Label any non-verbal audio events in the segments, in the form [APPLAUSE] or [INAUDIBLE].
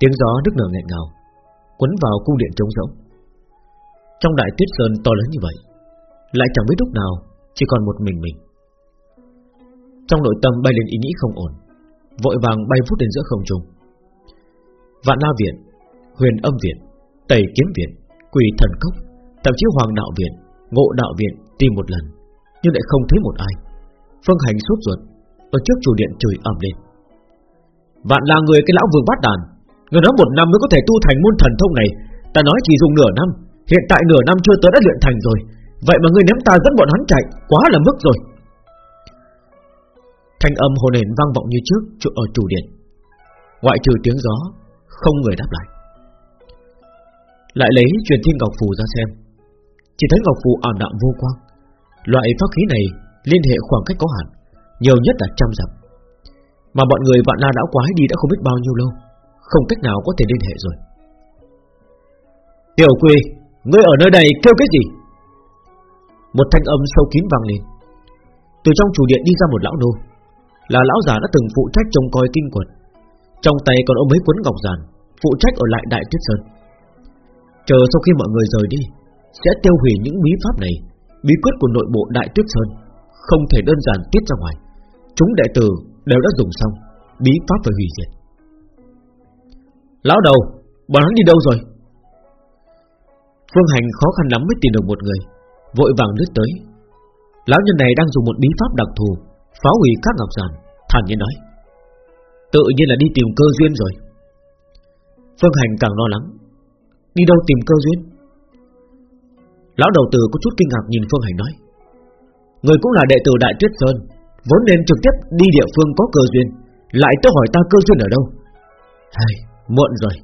Tiếng gió nước nở nghẹn ngào, Quấn vào cung điện trống rỗng. Trong đại tuyết sơn to lớn như vậy, Lại chẳng biết lúc nào Chỉ còn một mình mình. Trong nội tâm bay lên ý nghĩ không ổn, Vội vàng bay vút đến giữa không trung. Vạn La Viện, Huyền Âm Viện, Tẩy Kiếm Viện, Quỳ Thần Cốc, Thậm chí Hoàng Đạo Viện, Ngộ Đạo Viện tìm một lần, Nhưng lại không thấy một ai. Phương Hành sốt ruột, Ở trước chủ điện chửi ầm lên. Vạn là người cái lão vương bát đàn Người nói một năm mới có thể tu thành môn thần thông này. Ta nói chỉ dùng nửa năm. Hiện tại nửa năm chưa tới đã luyện thành rồi. Vậy mà người ném ta dẫn bọn hắn chạy. Quá là mức rồi. Thanh âm hồn hển vang vọng như trước Ở chủ điện. Ngoại trừ tiếng gió, Không người đáp lại. Lại lấy truyền thiên ngọc phù ra xem. Chỉ thấy ngọc phù ảm đạm vô quang. Loại pháp khí này liên hệ khoảng cách có hạn, Nhiều nhất là trăm dặm. Mà bọn người vạn la đã quái đi đã không biết bao nhiêu lâu. Không cách nào có thể liên hệ rồi. Tiểu Quy, Ngươi ở nơi này kêu cái gì? Một thanh âm sâu kín vang lên. Từ trong chủ điện đi ra một lão nô. Là lão già đã từng phụ trách trông coi kinh quật. Trong tay còn ôm mấy cuốn ngọc giản, Phụ trách ở lại Đại Tuyết Sơn. Chờ sau khi mọi người rời đi Sẽ tiêu hủy những bí pháp này Bí quyết của nội bộ Đại Tuyết Sơn Không thể đơn giản tiết ra ngoài. Chúng đệ tử đều đã dùng xong Bí pháp phải hủy diệt. Lão đầu Bọn hắn đi đâu rồi? Phương Hành khó khăn lắm mới tìm được một người Vội vàng lướt tới. Lão nhân này đang dùng một bí pháp đặc thù Phá hủy các ngọc giản Thản nhiên nói. Tự nhiên là đi tìm cơ duyên rồi. Phương Hành càng lo lắng. Đi đâu tìm cơ duyên? Lão đầu tử có chút kinh ngạc nhìn Phương Hành nói. Người cũng là đệ tử Đại Tuyết Sơn Vốn nên trực tiếp đi địa phương có cơ duyên Lại tới hỏi ta cơ duyên ở đâu? Hay, muộn rồi.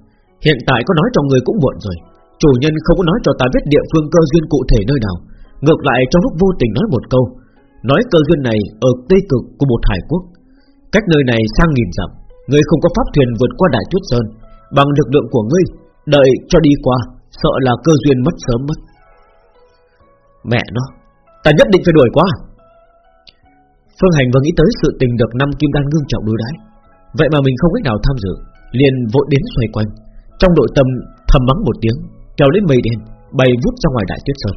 Hiện tại có nói cho người cũng muộn rồi. Chủ nhân không có nói cho ta biết địa phương cơ duyên cụ thể nơi nào. Ngược lại, trong lúc vô tình nói một câu, Nói cơ duyên này ở tây cực của một hải quốc. Cách nơi này sang nghìn dặm Ngươi không có pháp thuyền vượt qua đại tuyết sơn. Bằng lực lượng của ngươi, Đợi cho đi qua, Sợ là cơ duyên mất sớm mất. Mẹ nó, Ta nhất định phải đuổi qua. Phương Hành vừa nghĩ tới sự tình được năm kim đan ngưng trọng đối đãi. Vậy mà mình không cách nào tham dự. Liền vội đến xoay quanh. Trong nội tâm thầm mắng một tiếng Trèo lên mây đen, Bay vút ra ngoài đại tuyết sơn.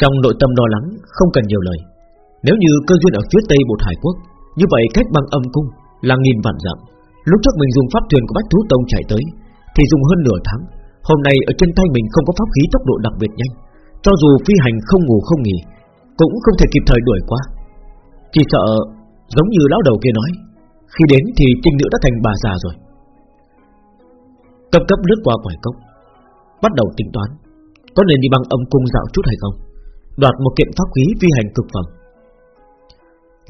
Trong nội tâm lo lắng, Không cần nhiều lời. Nếu như cơ duyên ở phía tây một hải quốc, Như vậy cách băng âm cung là nghìn vạn dặm. Lúc trước mình dùng pháp thuyền của Bách Thú Tông chạy tới, Thì dùng hơn nửa tháng. Hôm nay ở trên tay mình không có pháp khí tốc độ đặc biệt nhanh. Cho dù phi hành không ngủ không nghỉ, Cũng không thể kịp thời đuổi qua. Chỉ sợ Giống như lão đầu kia nói khi đến thì trinh nữ đã thành bà già rồi. Cấp cấp lướt qua quải cốc, Bắt đầu tính toán, Có nên đi băng âm cung dạo chút hay không, Đoạt một kiện pháp khí vi hành cực phẩm.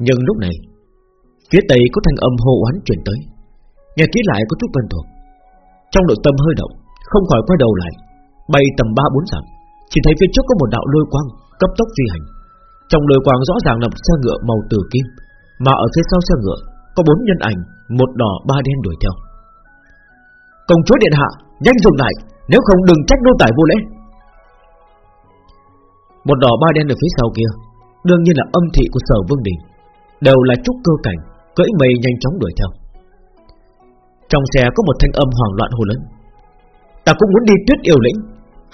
Nhưng lúc này, Phía tây có thanh âm hô oán chuyển tới, Nghe kỹ lại có chút quen thuộc. Trong nội tâm hơi động, Không khỏi quay đầu lại, Bay tầm 3-4 dặm, Chỉ thấy phía trước có một đạo lôi quang Cấp tốc di hành. Trong lôi quang rõ ràng là một xe ngựa màu tử kim, Mà ở phía sau xe ngựa có bốn nhân ảnh, Một đỏ, ba đen đuổi theo. Công chúa điện hạ, Nhanh dừng lại, Nếu không đừng trách nô tải vô lễ. Một đỏ, ba đen ở phía sau kia, Đương nhiên là âm thị của sở vương đình, Đều là trúc cơ cảnh, Cưỡi mây nhanh chóng đuổi theo. Trong xe có một thanh âm hoảng loạn hồ lớn. Ta cũng muốn đi tuyết yêu lĩnh.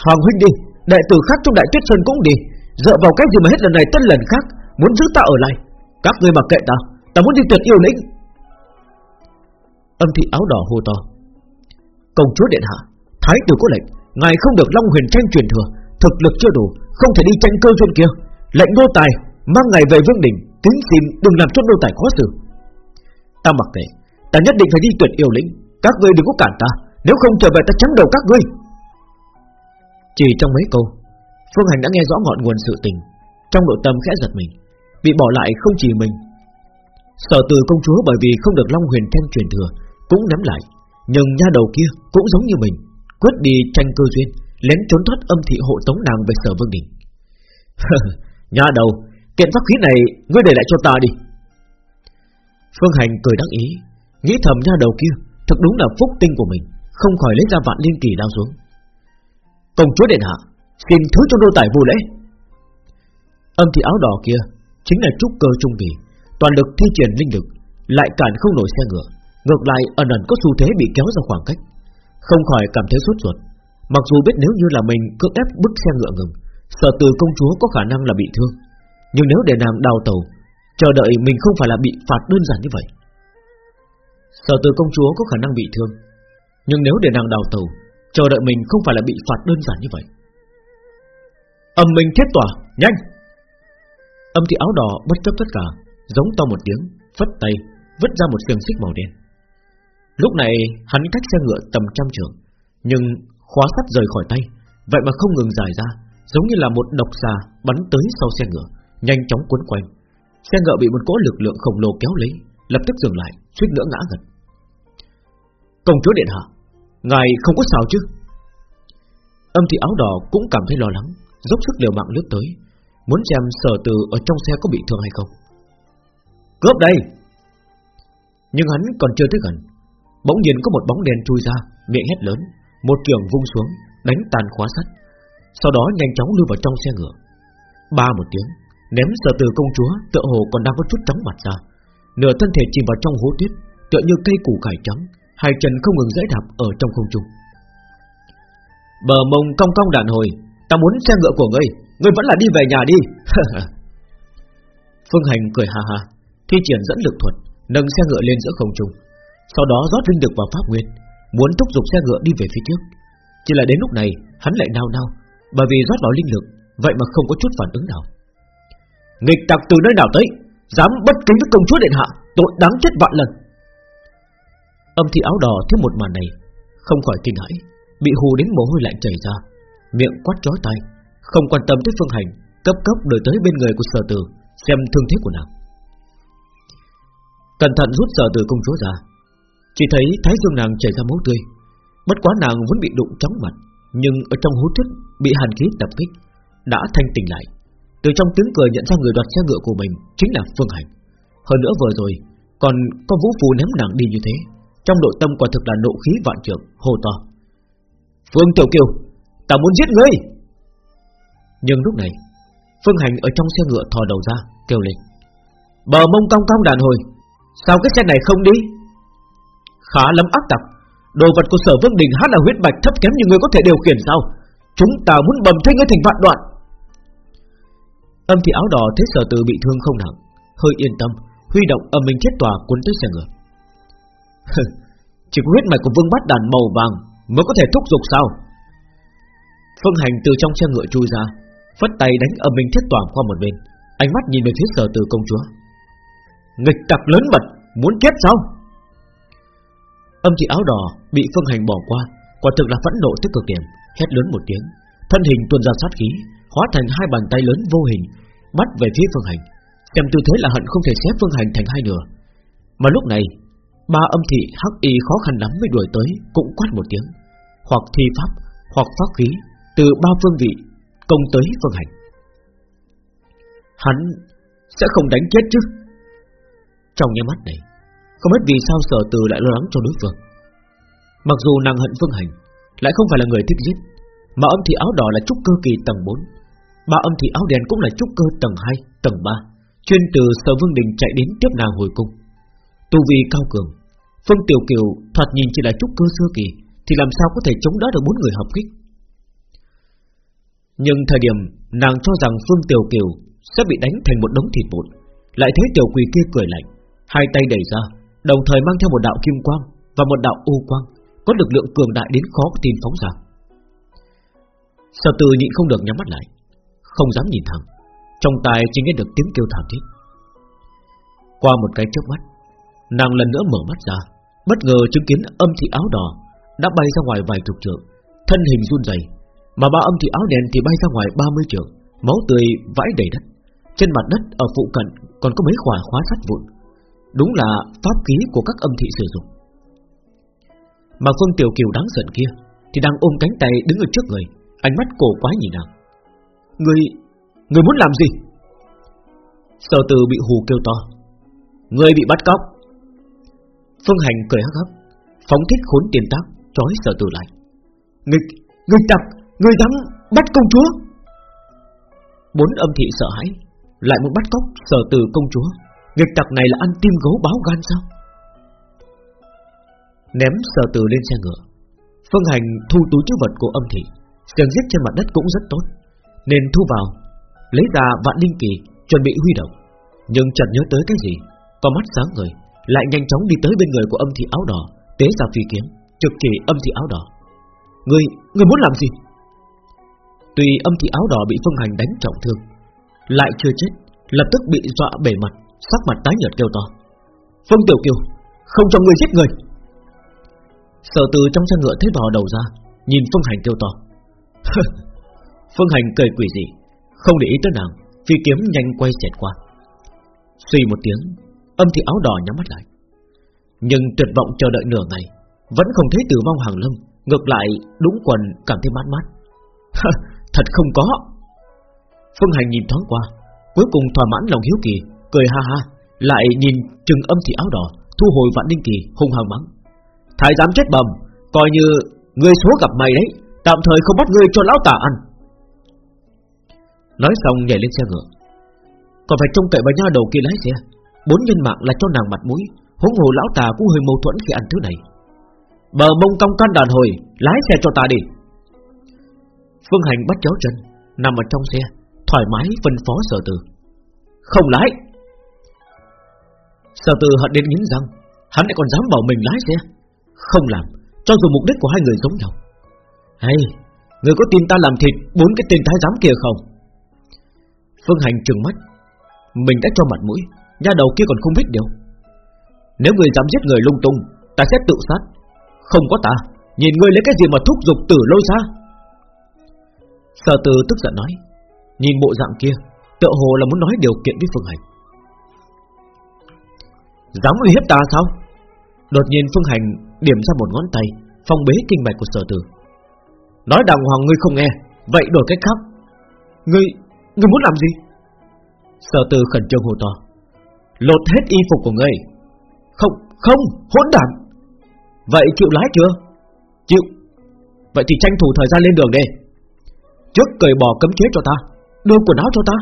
Hoàng huynh đi Đại tử khác trong đại tuyết sơn cũng đi, Dựa vào cái gì mà hết lần này tân lần khác, Muốn giữ ta ở lại? Các ngươi mặc kệ ta. Ta muốn đi tuyệt yêu lĩnh Âm thị áo đỏ hô to. Công chúa điện hạ, Thái tử có lệnh, Ngài không được Long Huyền tranh truyền thừa, Thực lực chưa đủ, Không thể đi tranh cơ duyên kia. Lệnh nô tài Mang ngài về vương đình, Kính xin đừng làm cho nô tài khó xử. Ta mặc kệ, Ta nhất định phải đi tuyệt yêu lĩnh, Các ngươi đừng có cản ta, Nếu không trở về ta chấm đầu các ngươi. Chỉ trong mấy câu, Phương Hành đã nghe rõ ngọn nguồn sự tình, Trong nội tâm khẽ giật mình, Bị bỏ lại không chỉ mình Sở từ công chúa bởi vì không được Long Huyền Thanh truyền thừa, Cũng nắm lại. Nhưng nha đầu kia cũng giống như mình, Quyết đi tranh cơ duyên, Lén trốn thoát âm thị hộ tống nàng về sở vương đình. [LAUGHS] Nha đầu, Kiện pháp khí này ngươi để lại cho ta đi. Phương Hành cười đắc ý, Nghĩ thầm nha đầu kia, thật đúng là phúc tinh của mình, Không khỏi lấy ra vạn liên kỳ đao xuống. Công chúa điện hạ, Xin thứ cho đô tài vô lễ. Âm thị áo đỏ kia Chính là trúc cơ trung kỳ Toàn lực thi triển linh lực, Lại cản không nổi xe ngựa. Ngược lại, ẩn ẩn có xu thế bị kéo ra khoảng cách. Không khỏi cảm thấy sốt ruột. Mặc dù biết nếu như là mình cưỡng ép bức xe ngựa ngừng Sở từ công chúa có khả năng là bị thương. Nhưng nếu để nàng đào tàu Chờ đợi mình không phải là bị phạt đơn giản như vậy. Sở từ công chúa có khả năng bị thương. Nhưng nếu để nàng đào tàu Chờ đợi mình không phải là bị phạt đơn giản như vậy. Âm minh thiết tỏa, Nhanh! Âm thị áo đỏ bất chấp tất cả. Giống to một tiếng Phất tay Vứt ra một xiềng xích màu đen. Lúc này hắn cách xe ngựa tầm trăm trường Nhưng khóa sắt rời khỏi tay Vậy mà không ngừng dài ra Giống như là một độc xà bắn tới sau xe ngựa Nhanh chóng cuốn quanh. Xe ngựa bị một cỗ lực lượng khổng lồ kéo lấy Lập tức dừng lại, suýt nữa ngã gật Công chúa điện hạ Ngài không có sao chứ? Âm thị áo đỏ cũng cảm thấy lo lắng Dốc sức liều mạng lướt tới Muốn xem sở từ ở trong xe có bị thương hay không. Cướp đây. Nhưng hắn còn chưa tới gần. Bỗng nhiên có một bóng đen chui ra, Miệng hét lớn. Một trường vung xuống, Đánh tàn khóa sắt. Sau đó nhanh chóng lưu vào trong xe ngựa. Ba một tiếng, Ném sở từ công chúa, tựa hồ còn đang có chút trắng mặt ra. Nửa thân thể chìm vào trong hố tuyết, Tựa như cây củ cải trắng. Hai chân không ngừng dãy đạp ở trong không trung. Bờ mông cong cong đàn hồi, Ta muốn xe ngựa của ngươi Ngươi vẫn là đi về nhà đi. [LAUGHS] Phương Hành cười ha ha. Thi triển dẫn lực thuật, Nâng xe ngựa lên giữa không trung. Sau đó rót linh lực vào pháp nguyên, Muốn thúc giục xe ngựa đi về phía trước. Chỉ là đến lúc này, hắn lại nao nao, Bởi vì rót vào linh lực, Vậy mà không có chút phản ứng nào. Nghịch tặc từ nơi nào tới, Dám bất kính với công chúa điện hạ, Tội đáng chết vạn lần. Âm thị áo đỏ thấy một màn này, Không khỏi kinh hãi, Bị hù đến mồ hôi lạnh chảy ra, Miệng quát chói tai, Không quan tâm tới phương hành, Cấp cấp đuổi tới bên người của sở tử, Xem thương thế của nàng. Cẩn thận rút giờ từ công chúa ra. Chỉ thấy thái dương nàng chảy ra máu tươi. Bất quá nàng vẫn bị đụng chóng mặt, Nhưng ở trong hố thức Bị hàn khí tập kích, Đã thanh tỉnh lại. Từ trong tiếng cười nhận ra người đoạt xe ngựa của mình Chính là Phương Hành. Hơn nữa vừa rồi, Còn có vũ phù ném nàng đi như thế. Trong nội tâm quả thực là nộ khí vạn trượng Hồ to. Phương Tiểu Kiều, Ta muốn giết ngươi! Nhưng lúc này, Phương Hành ở trong xe ngựa thò đầu ra, Kêu lên. Bờ mông cong cong đàn hồi Sao cái xe này không đi? Khá lắm ác tặc. Đồ vật của sở vương đình hát là huyết bạch thấp kém như người có thể điều khiển sao? Chúng ta muốn bầm thay ngươi thành vạn đoạn. Âm thị áo đỏ thấy sở từ bị thương không nặng, Hơi yên tâm, Huy động âm minh chết tòa cuốn tới xe ngựa. Chỉ có huyết mạch của vương bát đàn màu vàng Mới có thể thúc giục sao? Phương hành từ trong xe ngựa chui ra, Phất tay đánh âm minh thiết tòa qua một bên, Ánh mắt nhìn về phía sở từ công chúa. Nghịch tặc lớn mật, Muốn chết sao? Âm thị áo đỏ bị phương hành bỏ qua, Quả thực là phẫn nộ tới cực điểm, Hét lớn một tiếng. Thân hình tuôn ra sát khí, Hóa thành hai bàn tay lớn vô hình, Bắt về phía phương hành. Xem tư thế là hận không thể xé phương hành thành hai nửa. Mà lúc này, Ba âm thị hắc y khó khăn lắm mới đuổi tới, Cũng quát một tiếng. Hoặc thi pháp, Hoặc pháp khí, Từ ba phương vị Công tới phương hành. Hắn sẽ không đánh chết chứ? Trong nhà mắt này. Không biết vì sao sở từ lại lo lắng cho đối phương. Mặc dù nàng hận phương hành, Lại không phải là người thích giết, Mà âm thị áo đỏ là trúc cơ kỳ tầng 4 Ba âm thị áo đen cũng là trúc cơ tầng 2 Tầng 3 Chuyên từ sở vương đình chạy đến tiếp nàng hồi cung. Tu vi cao cường, Phương Tiểu Kiều thoạt nhìn chỉ là trúc cơ sơ kỳ, Thì làm sao có thể chống đỡ được bốn người hợp kích? Nhưng thời điểm nàng cho rằng Phương Tiểu Kiều Sẽ bị đánh thành một đống thịt vụn Lại thấy Tiểu Quỳ kia cười lạnh. Hai tay đẩy ra Đồng thời mang theo một đạo kim quang Và một đạo u quang Có lực lượng cường đại đến khó tin phóng ra. Sở từ nhịn không được nhắm mắt lại Không dám nhìn thẳng Trong tai chỉ nghe được tiếng kêu thảm thiết. Qua một cái chớp mắt Nàng lần nữa mở mắt ra Bất ngờ chứng kiến âm thị áo đỏ Đã bay ra ngoài vài chục trượng Thân hình run rẩy, Mà ba âm thị áo đen thì bay ra ngoài 30 trượng Máu tươi vãi đầy đất Trên mặt đất ở phụ cận còn có mấy khỏa khóa sắt vụn. Đúng là pháp khí của các âm thị sử dụng. Mà Phương Tiểu Kiều đáng giận kia Thì đang ôm cánh tay đứng ở trước người Ánh mắt cổ quá nhìn nàng. Người, người muốn làm gì? Sở từ bị hù kêu to. Người bị bắt cóc. Phương Hành cười hắc hắc Phóng thích khốn tiền tác Trói sở từ lại. Nghịch, nghịch tặc, người dám bắt công chúa. Bốn âm thị sợ hãi Lại muốn bắt cóc sở từ công chúa. Việc tặc này là ăn tim gấu báo gan sao? Ném sở từ lên xe ngựa. Phương Hành thu túi chứa vật của âm thị Sườn giết trên mặt đất cũng rất tốt. Nên thu vào Lấy ra vạn linh kỳ chuẩn bị huy động. Nhưng chợt nhớ tới cái gì Có mắt sáng người Lại nhanh chóng đi tới bên người của âm thị áo đỏ Tế ra phi kiếm Trực chỉ âm thị áo đỏ. Người, người muốn làm gì? Tuy âm thị áo đỏ bị Phương Hành đánh trọng thương Lại chưa chết Lập tức bị dọa bể mặt. Sắc mặt tái nhợt kêu to. Phương Tiểu Kiều Không cho người giết người. Sở từ trong xe ngựa thấy bò đầu ra Nhìn Phương Hành kêu to. [LAUGHS] Phương Hành cười quỷ gì, Không để ý tới nàng Phi kiếm nhanh quay xẹt qua. Suy một tiếng Âm thị áo đỏ nhắm mắt lại. Nhưng tuyệt vọng chờ đợi nửa ngày Vẫn không thấy tử vong hàng lâm Ngược lại đúng quần cảm thấy mát mát. [LAUGHS] Thật không có. Phương Hành nhìn thoáng qua Cuối cùng thỏa mãn lòng hiếu kỳ Cười ha ha, Lại nhìn trừng âm thị áo đỏ, Thu hồi vạn ninh kỳ, hung hăng mắng. Thái giám chết bầm, Coi như ngươi số gặp mày đấy, Tạm thời không bắt ngươi cho lão tả ăn. Nói xong nhảy lên xe ngựa. Còn phải trông cậy vào nha đầu kia lái xe, Bốn nhân mạng là cho nàng mặt mũi, Huống hồ lão tà cũng hơi mâu thuẫn khi ăn thứ này. Bờ mông cong can đàn hồi, Lái xe cho ta đi. Phương Hành bắt chéo chân, Nằm ở trong xe, Thoải mái phân phó sở từ. Không lái! Sở từ hận đến nghiến răng, Hắn lại còn dám bảo mình lái xe. Không làm, Cho dù mục đích của hai người giống nhau. Hay, Người có tin ta làm thịt Bốn cái tên thái giám kia không? Phương Hành trừng mắt. Mình đã cho mặt mũi Nhà đầu kia còn không biết điều. Nếu người dám giết người lung tung, Ta sẽ tự sát. Không có ta, Nhìn ngươi lấy cái gì mà thúc giục tử lôi ra? Sở từ tức giận nói. Nhìn bộ dạng kia, Tựa hồ là muốn nói điều kiện với Phương Hành. Dám uy hiếp ta sao? Đột nhiên Phương Hành điểm ra một ngón tay Phong bế kinh mạch của sở tử. Nói đàng hoàng ngươi không nghe Vậy đổi cách khác. Ngươi, ngươi muốn làm gì? Sở tử khẩn trương hô to. Lột hết y phục của ngươi. Không, không, hỗn đản. Vậy chịu lái chưa? Chịu. Vậy thì tranh thủ thời gian lên đường đi. Trước cởi bỏ cấm chế cho ta Đưa quần áo cho ta.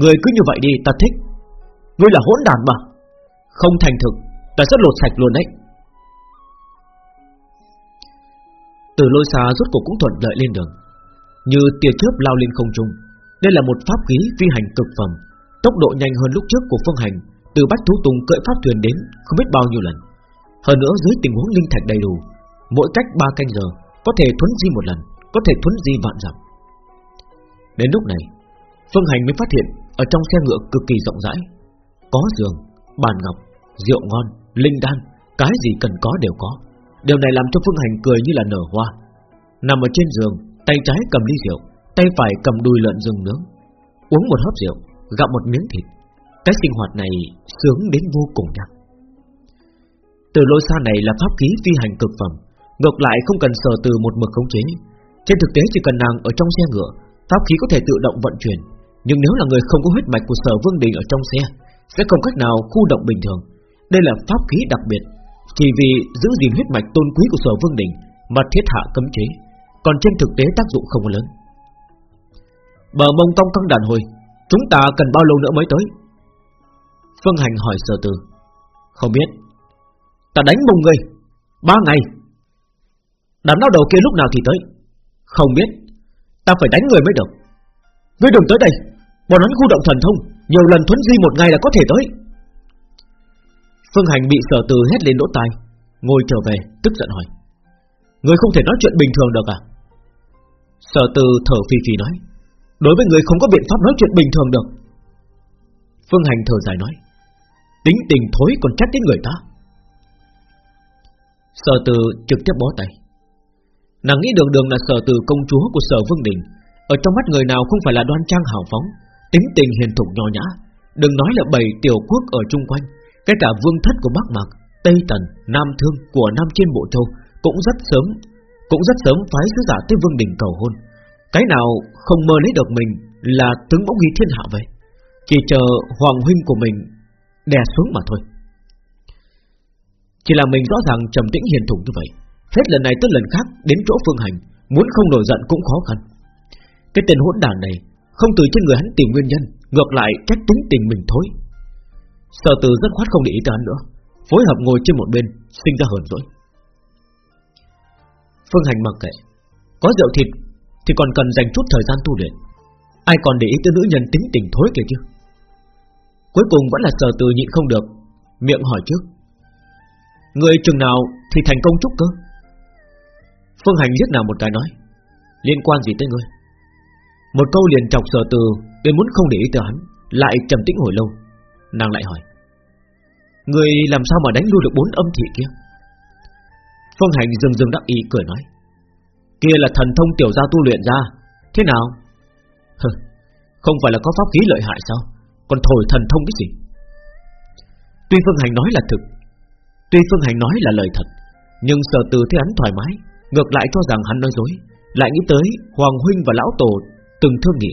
Người cứ như vậy đi ta thích. Ngươi là hỗn đản mà. Không thành thực Ta rất lột sạch luôn đấy. Từ lôi xa rốt cuộc cũng thuận lợi lên đường. Như tia chớp lao lên không trung Đây là một pháp khí phi hành cực phẩm Tốc độ nhanh hơn lúc trước của phương hành Từ bách thú tùng cưỡi pháp thuyền đến Không biết bao nhiêu lần. Hơn nữa dưới tình huống linh thạch đầy đủ Mỗi cách 3 canh giờ Có thể thuấn di một lần Có thể thuấn di vạn dặm. Đến lúc này Phương Hành mới phát hiện Ở trong xe ngựa cực kỳ rộng rãi Có giường, bàn ngọc, rượu ngon linh đan, cái gì cần có đều có. Điều này làm cho Phương Hành cười như là nở hoa. Nằm ở trên giường, tay trái cầm ly rượu, tay phải cầm đùi lợn rừng nướng, uống một hớp rượu, gặm một miếng thịt. Cái sinh hoạt này sướng đến vô cùng nhạc. Từ lôi xa này là pháp khí phi hành cực phẩm, ngược lại không cần sở từ một mực khống chế. Trên thực tế chỉ cần nàng ở trong xe ngựa, pháp khí có thể tự động vận chuyển. Nhưng nếu là người không có huyết mạch của sở vương đình ở trong xe, sẽ không cách nào khu động bình thường, đây là pháp khí đặc biệt, Chỉ vì giữ gìn huyết mạch tôn quý của sở vương đình Mà thiết hạ cấm chế, Còn trên thực tế tác dụng không lớn. Bờ mông tông căng đàn hồi, Chúng ta cần bao lâu nữa mới tới? Phương Hành hỏi sở từ. Không biết. Ta đánh mông người Ba ngày. Đám lao đầu kia lúc nào thì tới? Không biết. Ta phải đánh người mới được. Ngươi đừng tới đây. Bọn hắn khu động thần thông, Nhiều lần thuấn di một ngày là có thể tới. Phương Hành bị sở từ hét lên lỗ tai, Ngồi trở về, tức giận hỏi. Người không thể nói chuyện bình thường được à? Sở từ thở phì phì nói. Đối với người không có biện pháp nói chuyện bình thường được. Phương Hành thở dài nói. Tính tình thối còn trách đến người ta. Sở từ trực tiếp bó tay. Nàng nghĩ đường đường là sở từ công chúa của sở Vương Đình. Ở trong mắt người nào không phải là đoan trang hào phóng, Tính tình hiền thục nhỏ nhã, Đừng nói là bảy tiểu quốc ở chung quanh cái cả vương thất của Bắc Mạc, Tây Tần, Nam Thương của Nam trên Bộ Châu cũng rất sớm, cũng rất sớm phái sứ giả tới Vương Đình cầu hôn. Cái nào không mơ lấy được mình là tướng bóng nghi thiên hạ vậy. Chỉ chờ hoàng huynh của mình đè xuống mà thôi. Chỉ là mình rõ ràng trầm tĩnh hiền thủng như vậy, hết lần này tới lần khác đến chỗ Phương Hành, muốn không nổi giận cũng khó khăn. Cái tên hỗn đản này không từ trên người hắn tìm nguyên nhân, ngược lại trách tính tình mình thôi. Sở từ rất khoát không để ý tới hắn nữa, Phối hợp ngồi trên một bên, Sinh ra hờn dỗi. Phương Hành mặc kệ, Có rượu thịt thì còn cần dành chút thời gian tu luyện. Ai còn để ý tới nữ nhân tính tình thối kia chứ? Cuối cùng vẫn là sở từ nhịn không được, Miệng hỏi trước. Người chừng nào thì thành công chút cơ? Phương Hành liếc nào một cái nói, Liên quan gì tới ngươi? Một câu liền chọc sở từ Để muốn không để ý tới hắn, Lại trầm tĩnh hồi lâu. Nàng lại hỏi Người làm sao mà đánh lui được bốn âm thị kia? Phương Hành dừng dừng đắc ý cười nói Kia là thần thông tiểu gia tu luyện ra Thế nào? [LAUGHS] Hừ, Không phải là có pháp khí lợi hại sao? Còn thổi thần thông cái gì? Tuy Phương Hành nói là thực Tuy Phương Hành nói là lời thật Nhưng sở từ thấy hắn thoải mái Ngược lại cho rằng hắn nói dối Lại nghĩ tới Hoàng Huynh và Lão Tổ Từng thương nghị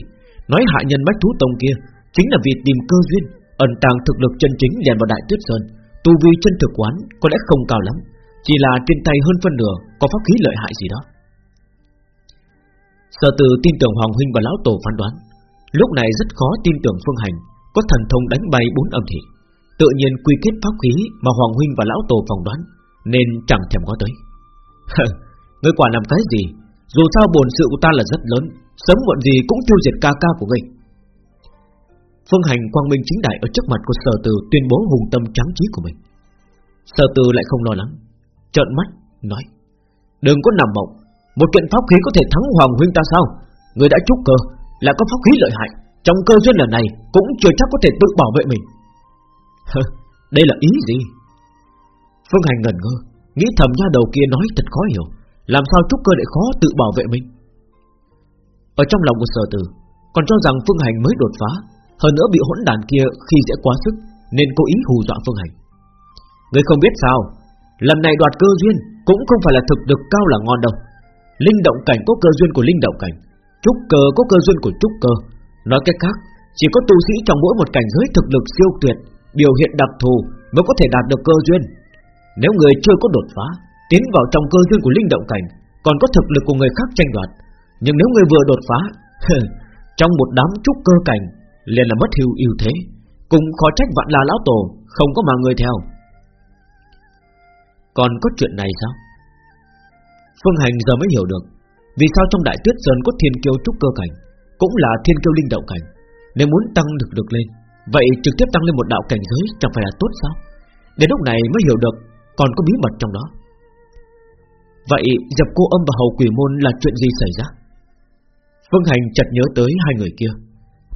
Nói hạ nhân Bách Thú Tông kia Chính là vì tìm cơ duyên Ẩn tàng thực lực chân chính liền vào Đại Tuyết Sơn. Tu vi chân thực quán có lẽ không cao lắm, Chỉ là trên tay hơn phân nửa Có pháp khí lợi hại gì đó. Sở từ tin tưởng Hoàng Huynh và Lão Tổ phán đoán. Lúc này rất khó tin tưởng Phương Hành, Có thần thông đánh bay bốn âm thị. Tự nhiên quy kết pháp khí Mà Hoàng Huynh và Lão Tổ phỏng đoán, Nên chẳng thèm có tới. Ngươi quả làm cái gì? Dù sao bổn sự của ta là rất lớn, Sớm muộn gì cũng tiêu diệt ca ca của ngươi. Phương Hành, quang minh chính đại Ở trước mặt của sở từ tuyên bố hùng tâm trắng trí của mình. Sở từ lại không lo lắng, Trợn mắt, nói, Đừng có nằm mộng. Một kiện pháp khí có thể thắng Hoàng Huynh ta sao? Người đã trúc cơ, là có pháp khí lợi hại. Trong cơ duyên lần này, Cũng chưa chắc có thể tự bảo vệ mình. Đây là ý gì? Phương Hành ngẩn ngơ, Nghĩ thầm nha đầu kia nói thật khó hiểu. Làm sao trúc cơ lại khó tự bảo vệ mình? Ở trong lòng của sở từ, Còn cho rằng Phương Hành mới đột phá hơn nữa bị hỗn đàn kia khi dễ quá sức, Nên cố ý hù dọa Phương Hành. Người không biết sao, Lần này đoạt cơ duyên Cũng không phải là thực lực cao là ngon đâu. Linh động cảnh có cơ duyên của linh động cảnh, Trúc cơ có cơ duyên của trúc cơ. Nói cách khác, Chỉ có tu sĩ trong mỗi một cảnh giới thực lực siêu tuyệt, Biểu hiện đặc thù mới có thể đạt được cơ duyên. Nếu người chưa có đột phá, Tiến vào trong cơ duyên của linh động cảnh, Còn có thực lực của người khác tranh đoạt. Nhưng nếu người vừa đột phá, [LAUGHS] Trong một đám trúc cơ cảnh liền là mất hưu ưu thế, Cùng khó trách vạn là lão tổ Không có mà người theo. Còn có chuyện này sao? Phương Hành giờ mới hiểu được, Vì sao trong đại tuyết sơn có thiên kiêu trúc cơ cảnh, Cũng là thiên kiêu linh động cảnh, Nếu muốn tăng được được lên, Vậy trực tiếp tăng lên một đạo cảnh giới chẳng phải là tốt sao? Đến lúc này mới hiểu được Còn có bí mật trong đó. Vậy dập cô âm và hầu quỷ môn là chuyện gì xảy ra? Phương Hành chợt nhớ tới hai người kia.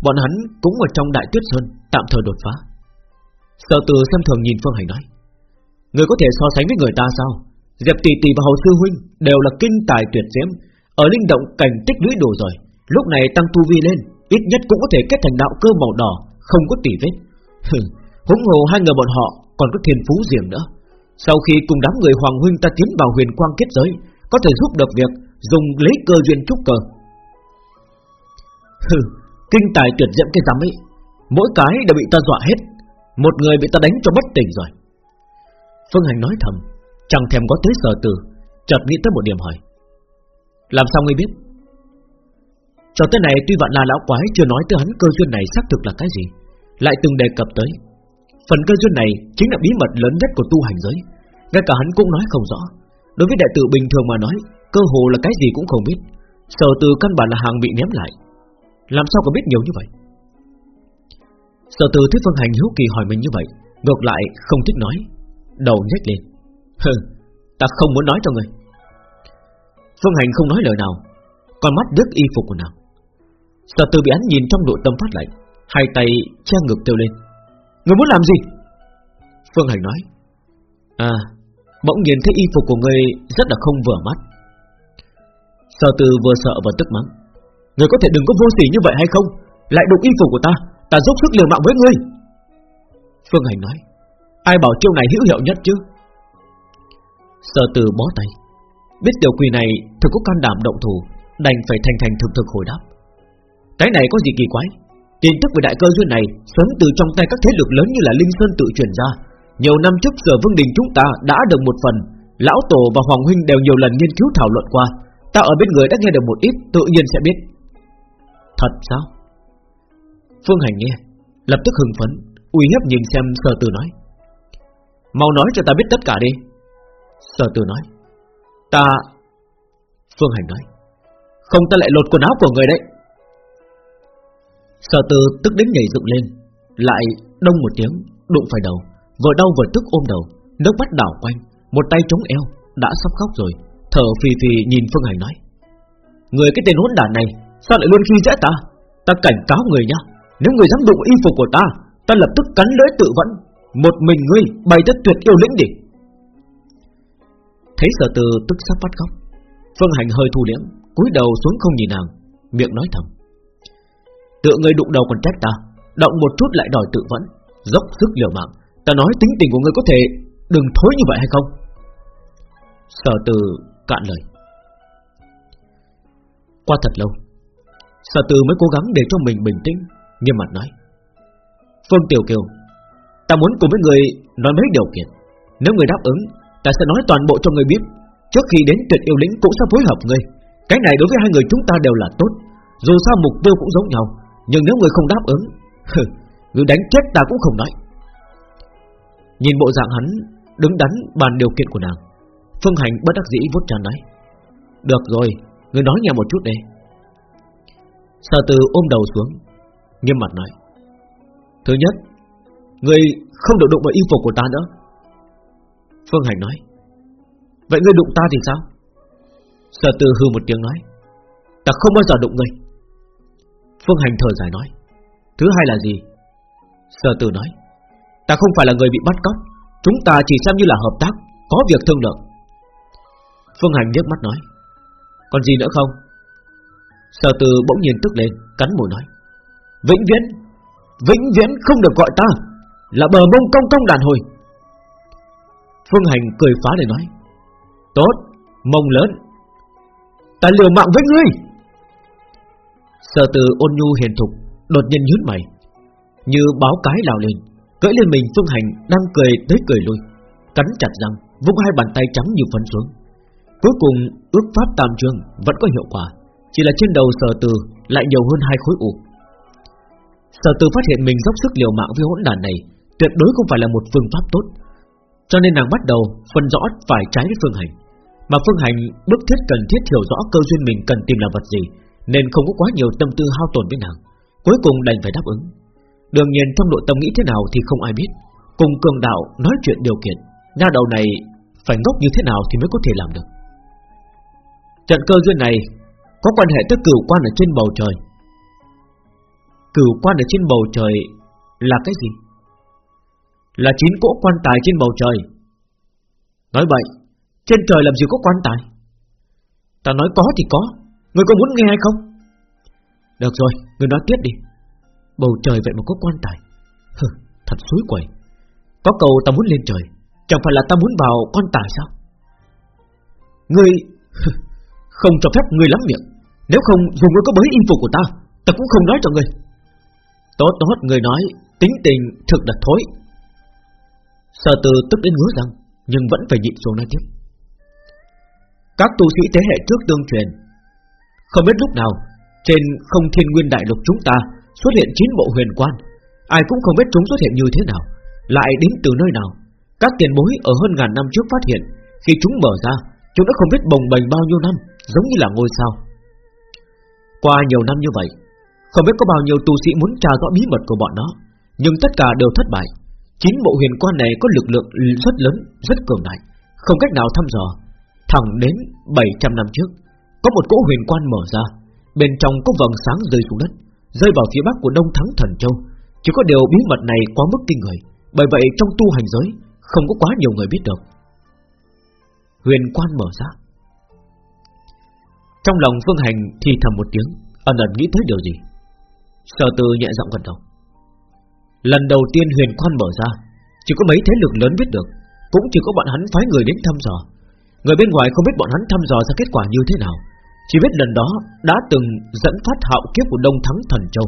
Bọn hắn cũng ở trong đại tuyết sơn, Tạm thời đột phá. Sở từ xem thường nhìn Phương Hành nói, Người có thể so sánh với người ta sao? Diệp tỷ tỷ và hầu sư huynh Đều là kinh tài tuyệt diễm, Ở linh động cảnh tích lũy đủ rồi, Lúc này tăng tu vi lên, Ít nhất cũng có thể kết thành đạo cơ màu đỏ, Không có tỷ vết. [LAUGHS] Húng hồ hai người bọn họ còn có thiên phú diềm nữa. Sau khi cùng đám người Hoàng Huynh ta tiến vào huyền quang kết giới, Có thể giúp được việc Dùng lấy cơ duyên trúc cơ. [LAUGHS] Hừ Kinh tài tuyệt diễm cái giám ấy, Mỗi cái đều bị ta dọa hết, Một người bị ta đánh cho bất tỉnh rồi. Phương Hành nói thầm, Chẳng thèm có tới sở từ, Chợt nghĩ tới một điểm hỏi. Làm sao ngươi biết? Cho tới này tuy vạn là lão quái chưa nói tới hắn cơ duyên này xác thực là cái gì, Lại từng đề cập tới. Phần cơ duyên này chính là bí mật lớn nhất của tu hành giới, Ngay cả hắn cũng nói không rõ. Đối với đại tử bình thường mà nói, Cơ hồ là cái gì cũng không biết. Sở từ căn bản là hàng bị ném lại. Làm sao có biết nhiều như vậy? Sở từ Thuyết Phương Hành hữu kỳ hỏi mình như vậy Ngược lại không thích nói Đầu nhếch lên. Hừ, ta không muốn nói cho người Phương Hành không nói lời nào Con mắt đứt y phục của nàng. Sở từ bị ánh nhìn trong nội tâm phát lạnh Hai tay che ngực kêu lên. Người muốn làm gì? Phương Hành nói À Bỗng nhìn thấy y phục của người rất là không vừa mắt. Sở từ vừa sợ vừa tức mắng. Người có thể đừng có vô sỉ như vậy hay không? Lại đụng y phục của ta Ta giúp sức liều mạng với ngươi. Phương Hành nói, Ai bảo chiêu này hữu hiệu nhất chứ? Sở từ bó tay, Biết tiểu quỷ này thực có can đảm động thủ, Đành phải thành thành thực thực hồi đáp. Cái này có gì kỳ quái? Tin tức về đại cơ duyên này Sớm từ trong tay các thế lực lớn như là Linh Sơn tự truyền ra. Nhiều năm trước Sở Vương Đình chúng ta đã được một phần, Lão Tổ và Hoàng Huynh đều nhiều lần nghiên cứu thảo luận qua. Ta ở bên người đã nghe được một ít, Tự nhiên sẽ biết. Thật sao? Phương Hành nghe, Lập tức hưng phấn, uy hiếp nhìn xem Sở Từ nói. Mau nói cho ta biết tất cả đi. Sở từ nói. Ta, Phương Hành nói, Không ta lại lột quần áo của người đấy. Sở từ tức đến nhảy dựng lên, Lại đông một tiếng, Đụng phải đầu, Vừa đau vừa tức ôm đầu, Nước mắt đảo quanh, Một tay chống eo, Đã sắp khóc rồi, Thở phì phì nhìn Phương Hành nói. Người cái tên hỗn đản này Sao lại luôn khi dễ ta? Ta cảnh cáo người nhá Nếu người dám đụng y phục của ta Ta lập tức cắn lưỡi tự vẫn. Một mình ngươi bày tất tuyệt yêu lĩnh đi. Thấy sở từ tức sắp phát khóc Phương Hành hơi thu liễm, cúi đầu xuống không nhìn nàng, Miệng nói thầm. Tự ngươi đụng đầu còn trách ta, Động một chút lại đòi tự vẫn, Dốc sức liều mạng. Ta nói tính tình của ngươi có thể Đừng thối như vậy hay không? Sở từ cạn lời. Qua thật lâu Sở từ mới cố gắng để cho mình bình tĩnh Nghiêm mặt nói. Phương Tiểu Kiều Ta muốn cùng với người nói mấy điều kiện. Nếu người đáp ứng Ta sẽ nói toàn bộ cho người biết. Trước khi đến tuyệt yêu lĩnh cũng sẽ phối hợp người Cái này đối với hai người chúng ta đều là tốt. Dù sao mục tiêu cũng giống nhau Nhưng nếu người không đáp ứng [LAUGHS] Người đánh chết ta cũng không nói. Nhìn bộ dạng hắn Đứng đắn bàn điều kiện của nàng Phương Hành bất đắc dĩ vốt tràn nói. Được rồi, người nói nhà một chút đi. Sở từ ôm đầu xuống, Nghiêm mặt nói, Thứ nhất, Người không được đụng vào y phục của ta nữa. Phương Hành nói, Vậy ngươi đụng ta thì sao? Sở từ hư một tiếng nói, Ta không bao giờ đụng ngươi. Phương Hành thở dài nói, Thứ hai là gì? Sở từ nói, Ta không phải là người bị bắt cóc, Chúng ta chỉ xem như là hợp tác, Có việc thương lượng. Phương Hành nhếch mắt nói, Còn gì nữa không? Sở từ bỗng nhiên tức lên, Cắn môi nói, Vĩnh viễn Vĩnh viễn không được gọi ta, Là bờ mông công công đàn hồi. Phương Hành cười phá để nói, Tốt, Mông lớn, Ta liều mạng với ngươi. Sở từ ôn nhu hiền thục, Đột nhiên nhướng mày, Như báo cái lào lên, Cưỡi lên mình Phương Hành đang cười tới cười lui, Cắn chặt răng, Vung hai bàn tay trắng như phấn xuống. Cuối cùng, ước pháp tam trường Vẫn có hiệu quả chỉ là trên đầu sở từ, lại nhiều hơn hai khối u Sở từ phát hiện mình dốc sức liều mạng với hỗn đàn này, Tuyệt đối không phải là một phương pháp tốt. Cho nên nàng bắt đầu phân rõ phải trái với phương hành. Mà phương hành bức thiết cần thiết hiểu rõ cơ duyên mình cần tìm là vật gì, Nên không có quá nhiều tâm tư hao tổn với nàng, Cuối cùng đành phải đáp ứng. Đương nhiên, trong nội tâm nghĩ thế nào thì không ai biết. Cùng cường đạo nói chuyện điều kiện, Nha đầu này phải ngốc như thế nào thì mới có thể làm được. Trận cơ duyên này có quan hệ tới cửu quan ở trên bầu trời. Cửu quan ở trên bầu trời Là cái gì? Là chín cỗ quan tài trên bầu trời. Nói vậy Trên trời làm gì có quan tài? Ta nói có thì có Người có muốn nghe hay không? Được rồi, người nói tiếp đi. Bầu trời vậy mà có quan tài. Hừ, thật suối quẩy Có cầu ta muốn lên trời Chẳng phải là ta muốn vào quan tài sao? Ngươi Không cho phép ngươi lắm miệng. Nếu không dùng ngươi có bới y phục của ta Ta cũng không nói cho ngươi. Tốt tốt người nói, Tính tình thực là thối. Sở từ tức đến ngứa răng Nhưng vẫn phải nhịn xuống nói tiếp. Các tu sĩ thế hệ trước tương truyền, Không biết lúc nào, Trên không thiên nguyên đại lục chúng ta Xuất hiện chín bộ huyền quan. Ai cũng không biết chúng xuất hiện như thế nào, Lại đến từ nơi nào. Các tiền bối ở hơn ngàn năm trước phát hiện, Khi chúng mở ra, Chúng đã không biết bồng bềnh bao nhiêu năm, Giống như là ngôi sao. Qua nhiều năm như vậy, Không biết có bao nhiêu tu sĩ muốn tra rõ bí mật của bọn nó, Nhưng tất cả đều thất bại. Chín bộ huyền quan này có lực lượng rất lớn, Rất cường đại, Không cách nào thăm dò. Thẳng đến 700 năm trước, Có một cỗ huyền quan mở ra, Bên trong có vầng sáng rơi xuống đất, Rơi vào phía bắc của Đông Thắng Thần Châu. Chỉ có điều bí mật này quá mức kinh người, Bởi vậy trong tu hành giới, Không có quá nhiều người biết được. Huyền quan mở ra. Trong lòng Phương Hành thì thầm một tiếng, Ẩn ẩn nghĩ tới điều gì. Sở tư nhẹ giọng gần đầu. Lần đầu tiên huyền quan mở ra, Chỉ có mấy thế lực lớn biết được, Cũng chỉ có bọn hắn phái người đến thăm dò. Người bên ngoài không biết bọn hắn thăm dò ra kết quả như thế nào, Chỉ biết lần đó Đã từng dẫn phát hạo kiếp của Đông Thắng Thần Châu.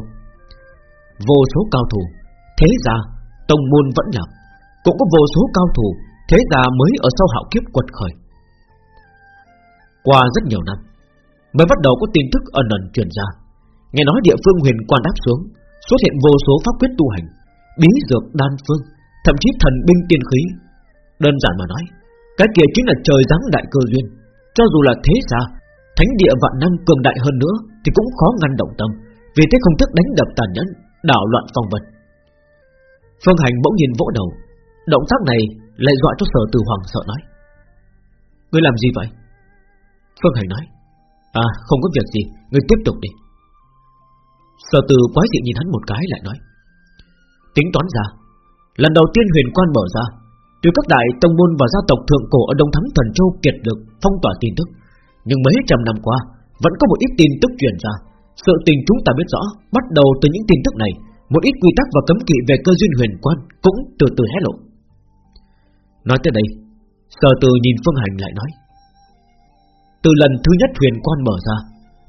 Vô số cao thủ, Thế ra Tông môn vẫn lạc, Cũng có vô số cao thủ, Thế ra mới ở sau hạo kiếp quật khởi. Qua rất nhiều năm Mới bắt đầu có tin tức ẩn ẩn truyền ra. Nghe nói địa phương huyền quan đáp xuống, Xuất hiện vô số pháp quyết tu hành, Bí dược đan phương, Thậm chí thần binh tiên khí. Đơn giản mà nói, Cái kia chính là trời giáng đại cơ duyên. Cho dù là thế gia, Thánh địa vạn năm cường đại hơn nữa Thì cũng khó ngăn động tâm, Vì thế không thức đánh đập tàn nhẫn, Đảo loạn phong vật Phương Hành bỗng nhìn vỗ đầu, Động tác này lại dọa cho sở từ hoàng sợ nói. Ngươi làm gì vậy? Phương Hành nói. À không có việc gì. Ngươi tiếp tục đi. Sở từ quái dị nhìn hắn một cái lại nói. Tính toán ra, Lần đầu tiên huyền quan mở ra Tuy các đại tông môn và gia tộc thượng cổ ở Đông Thắng Thần Châu kiệt lực phong tỏa tin tức. Nhưng mấy trăm năm qua, Vẫn có một ít tin tức truyền ra. Sự tình chúng ta biết rõ, Bắt đầu từ những tin tức này, Một ít quy tắc và cấm kỵ về cơ duyên huyền quan Cũng từ từ hé lộ. Nói tới đây, Sở từ nhìn Phương Hành lại nói. Từ lần thứ nhất huyền quan mở ra.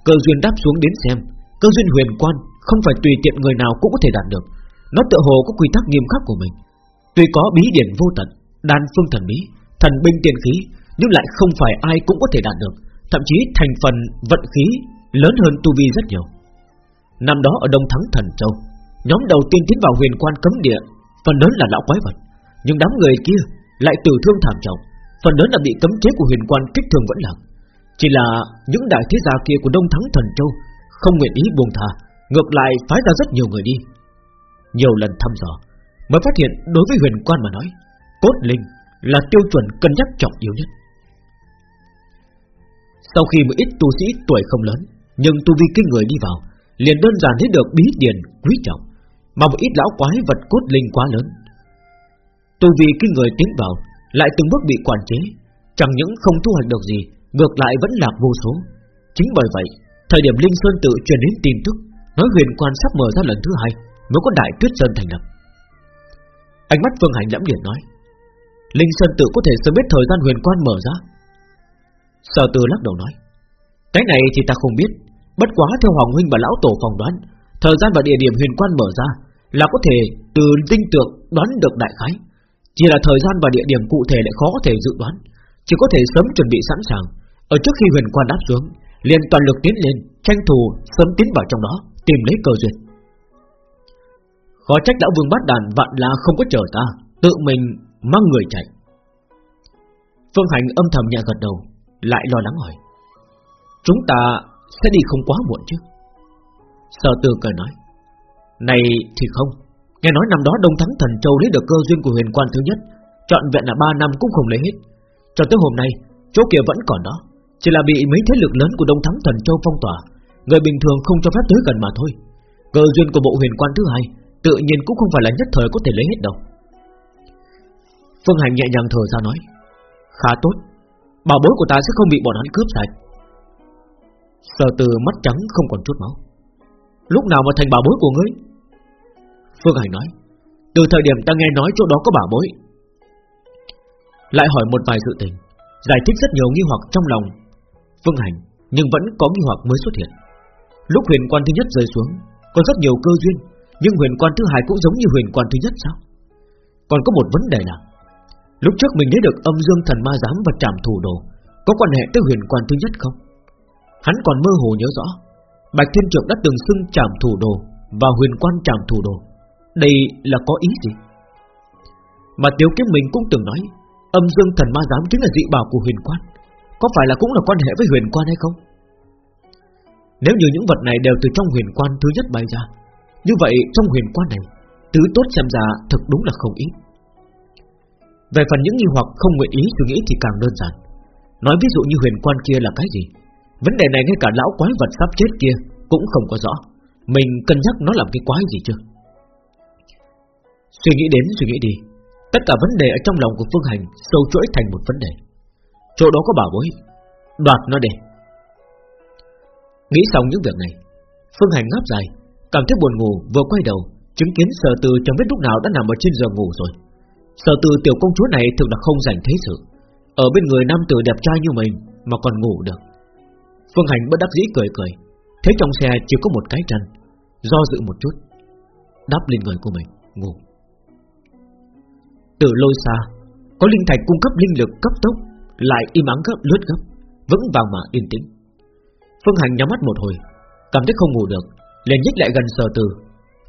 Cơ duyên đáp xuống đến xem, Cơ duyên huyền quan không phải tùy tiện người nào cũng có thể đạt được. Nó tự hồ có quy tắc nghiêm khắc của mình. Tuy có bí điển vô tận, Đan phương thần bí, Thần binh tiền khí, Nhưng lại không phải ai cũng có thể đạt được. Thậm chí thành phần vận khí Lớn hơn tu vi rất nhiều. Năm đó ở Đông Thắng Thần Châu, Nhóm đầu tiên tiến vào huyền quan cấm địa, Phần lớn là lão quái vật. Nhưng đám người kia lại tử thương thảm trọng, Phần lớn là bị cấm chế của huyền quan kích thương vẫn lạc. Chỉ là những đại thế gia kia của Đông Thắng Thần Châu Không nguyện ý buông thả Ngược lại phái ra rất nhiều người đi. Nhiều lần thăm dò, Mới phát hiện đối với huyền quan mà nói, Cốt linh là tiêu chuẩn cân nhắc trọng yếu nhất. Sau khi một ít tu sĩ tuổi không lớn, Nhưng tu vi kinh người đi vào, Liền đơn giản thấy được bí điển quý trọng, Mà một ít lão quái vật cốt linh quá lớn. Tu vi kinh người tiến vào, Lại từng bước bị quản chế, Chẳng những không thu hoạch được gì Ngược lại vẫn lạc vô số. Chính bởi vậy, Thời điểm Linh Sơn tự truyền đến tin tức, Nói huyền quan sắp mở ra lần thứ hai, Mới có đại tuyết sơn thành lập. Ánh mắt Phương Hành lẫm liệt nói, Linh Sơn tự có thể sớm biết thời gian huyền quan mở ra? Sở Từ lắc đầu nói, Cái này thì ta không biết. Bất quá theo Hoàng Huynh và Lão Tổ phòng đoán, Thời gian và địa điểm huyền quan mở ra Là có thể từ tinh tượng đoán được đại khái. Chỉ là thời gian và địa điểm cụ thể lại khó có thể dự đoán, Chỉ có thể sớm chuẩn bị sẵn sàng ở trước khi huyền quan đáp xuống, liền toàn lực tiến lên, Tranh thủ sớm tiến vào trong đó, Tìm lấy cơ duyên. Khó trách lão vương bát đàn vạn là không có chờ ta, Tự mình mang người chạy. Phương Hành âm thầm nhẹ gật đầu, Lại lo lắng hỏi, Chúng ta sẽ đi không quá muộn chứ? Sở tư cười nói, Này thì không, Nghe nói năm đó Đông Thắng Thần Châu lấy được cơ duyên của huyền quan thứ nhất Chọn vẹn là 3 năm cũng không lấy hết. Cho tới hôm nay, Chỗ kia vẫn còn đó. Chỉ là bị mấy thế lực lớn của Đông Thắng Thần Châu phong tỏa, Người bình thường không cho phép tới gần mà thôi. Cơ duyên của bộ huyền quan thứ hai, Tự nhiên cũng không phải là nhất thời có thể lấy hết đâu. Phương Hành nhẹ nhàng thở ra nói, Khá tốt, Bảo bối của ta sẽ không bị bọn hắn cướp sạch. Sở từ mắt trắng không còn chút máu. Lúc nào mà thành bảo bối của ngươi? Phương Hành nói, Từ thời điểm ta nghe nói chỗ đó có bảo bối. Lại hỏi một vài sự tình, Giải thích rất nhiều nghi hoặc trong lòng Phương Hành, Nhưng vẫn có nghi hoặc mới xuất hiện. Lúc huyền quan thứ nhất rơi xuống, Có rất nhiều cơ duyên, Nhưng huyền quan thứ hai cũng giống như huyền quan thứ nhất sao? Còn có một vấn đề là Lúc trước mình lấy được âm dương thần ma giám và trảm thủ đồ, Có quan hệ tới huyền quan thứ nhất không? Hắn còn mơ hồ nhớ rõ, Bạch Thiên Trượng đã từng xưng trảm thủ đồ Và huyền quan trảm thủ đồ. Đây là có ý gì? Mà Tiếu Kiếm mình cũng từng nói, Âm dương thần ma giám chính là dị bảo của huyền quan. Có phải là cũng là quan hệ với huyền quan hay không? Nếu như những vật này đều từ trong huyền quan thứ nhất bay ra, Như vậy trong huyền quan này, Tứ tốt xem ra thực đúng là không ít về phần những nghi hoặc không nguyện ý, suy nghĩ thì càng đơn giản. Nói ví dụ như huyền quan kia là cái gì? Vấn đề này ngay cả lão quái vật sắp chết kia Cũng không có rõ. Mình cân nhắc nó làm cái quái gì chưa? Suy nghĩ đến, suy nghĩ đi. Tất cả vấn đề ở trong lòng của Phương Hành Sâu chuỗi thành một vấn đề. Chỗ đó có bảo bối. Đoạt nó để Nghĩ xong những việc này, Phương Hành ngáp dài, Cảm thấy buồn ngủ, vừa quay đầu, Chứng kiến sở từ chẳng biết lúc nào đã nằm ở trên giường ngủ rồi. Sở từ tiểu công chúa này thực là không dành thế sự. Ở bên người nam tử đẹp trai như mình Mà còn ngủ được. Phương Hành bất đắc dĩ cười cười, Thấy trong xe chỉ có một cái chân, Do dự một chút, Đáp lên người của mình, ngủ. Từ lôi xa, Có linh thạch cung cấp linh lực cấp tốc lại im ắng gấp, lướt gấp, Vững vàng mà yên tĩnh. Phương Hành nhắm mắt một hồi, Cảm thấy không ngủ được, liền nhích lại gần sở từ,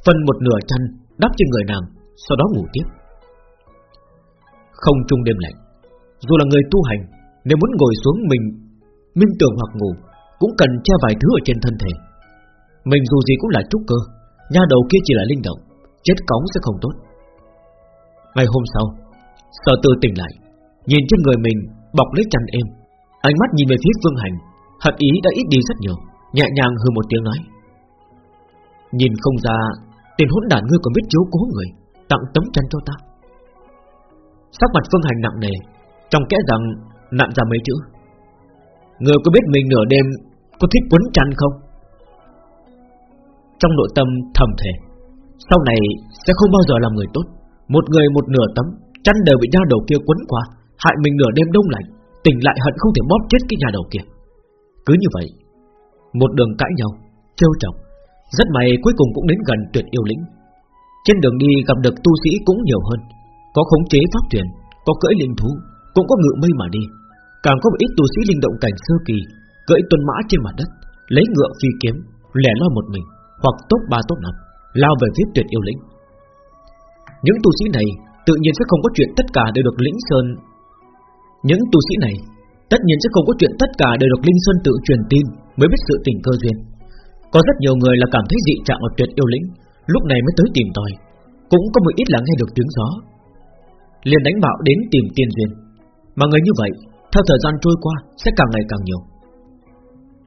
Phân một nửa chăn đắp trên người nàng, Sau đó ngủ tiếp. Không trung đêm lạnh, Dù là người tu hành, Nếu muốn ngồi xuống mình, Minh tưởng hoặc ngủ, Cũng cần che vài thứ ở trên thân thể. Mình dù gì cũng là trúc cơ Nha đầu kia chỉ là linh động, Chết cống sẽ không tốt. Ngày hôm sau Sở tư tỉnh lại, Nhìn trên người mình bọc lấy chăn êm. Ánh mắt nhìn về phía Phương Hành Hận ý đã ít đi rất nhiều Nhẹ nhàng hư một tiếng nói. Nhìn không ra Tiền hỗn đản ngươi còn biết chiếu cố người Tặng tấm chăn cho ta. Sắc mặt Phương Hành nặng nề Trong kẽ rằng nặn ra mấy chữ. Người có biết mình nửa đêm Có thích quấn chăn không? Trong nội tâm thầm thề, Sau này sẽ không bao giờ làm người tốt. Một người một nửa tấm Chăn đều bị da đầu kia quấn qua. Hại mình nửa đêm đông lạnh Tỉnh lại hận không thể bóp chết cái nhà đầu kia. Cứ như vậy Một đường cãi nhau Trêu chọc Rất may cuối cùng cũng đến gần tuyệt yêu lĩnh. Trên đường đi gặp được tu sĩ cũng nhiều hơn Có khống chế pháp thuyền, Có cưỡi linh thú Cũng có ngựa mây mà đi. Càng có một ít tu sĩ linh động cảnh sơ kỳ Cưỡi tuần mã trên mặt đất Lấy ngựa phi kiếm Lẻ loi một mình Hoặc tốt ba tốt năm Lao về phía tuyệt yêu lĩnh. Những tu sĩ này Tự nhiên sẽ không có chuyện tất cả đều được lĩnh sơn những tu sĩ này Tất nhiên sẽ không có chuyện tất cả đều được Linh xuân tự truyền tin Mới biết sự tình cơ duyên. Có rất nhiều người là cảm thấy dị trạng ở tuyệt yêu lĩnh, Lúc này mới tới tìm tòi. Cũng có một ít là nghe được tiếng gió. Liền đánh bạo đến tìm tiên duyên. Mà người như vậy, Theo thời gian trôi qua sẽ càng ngày càng nhiều.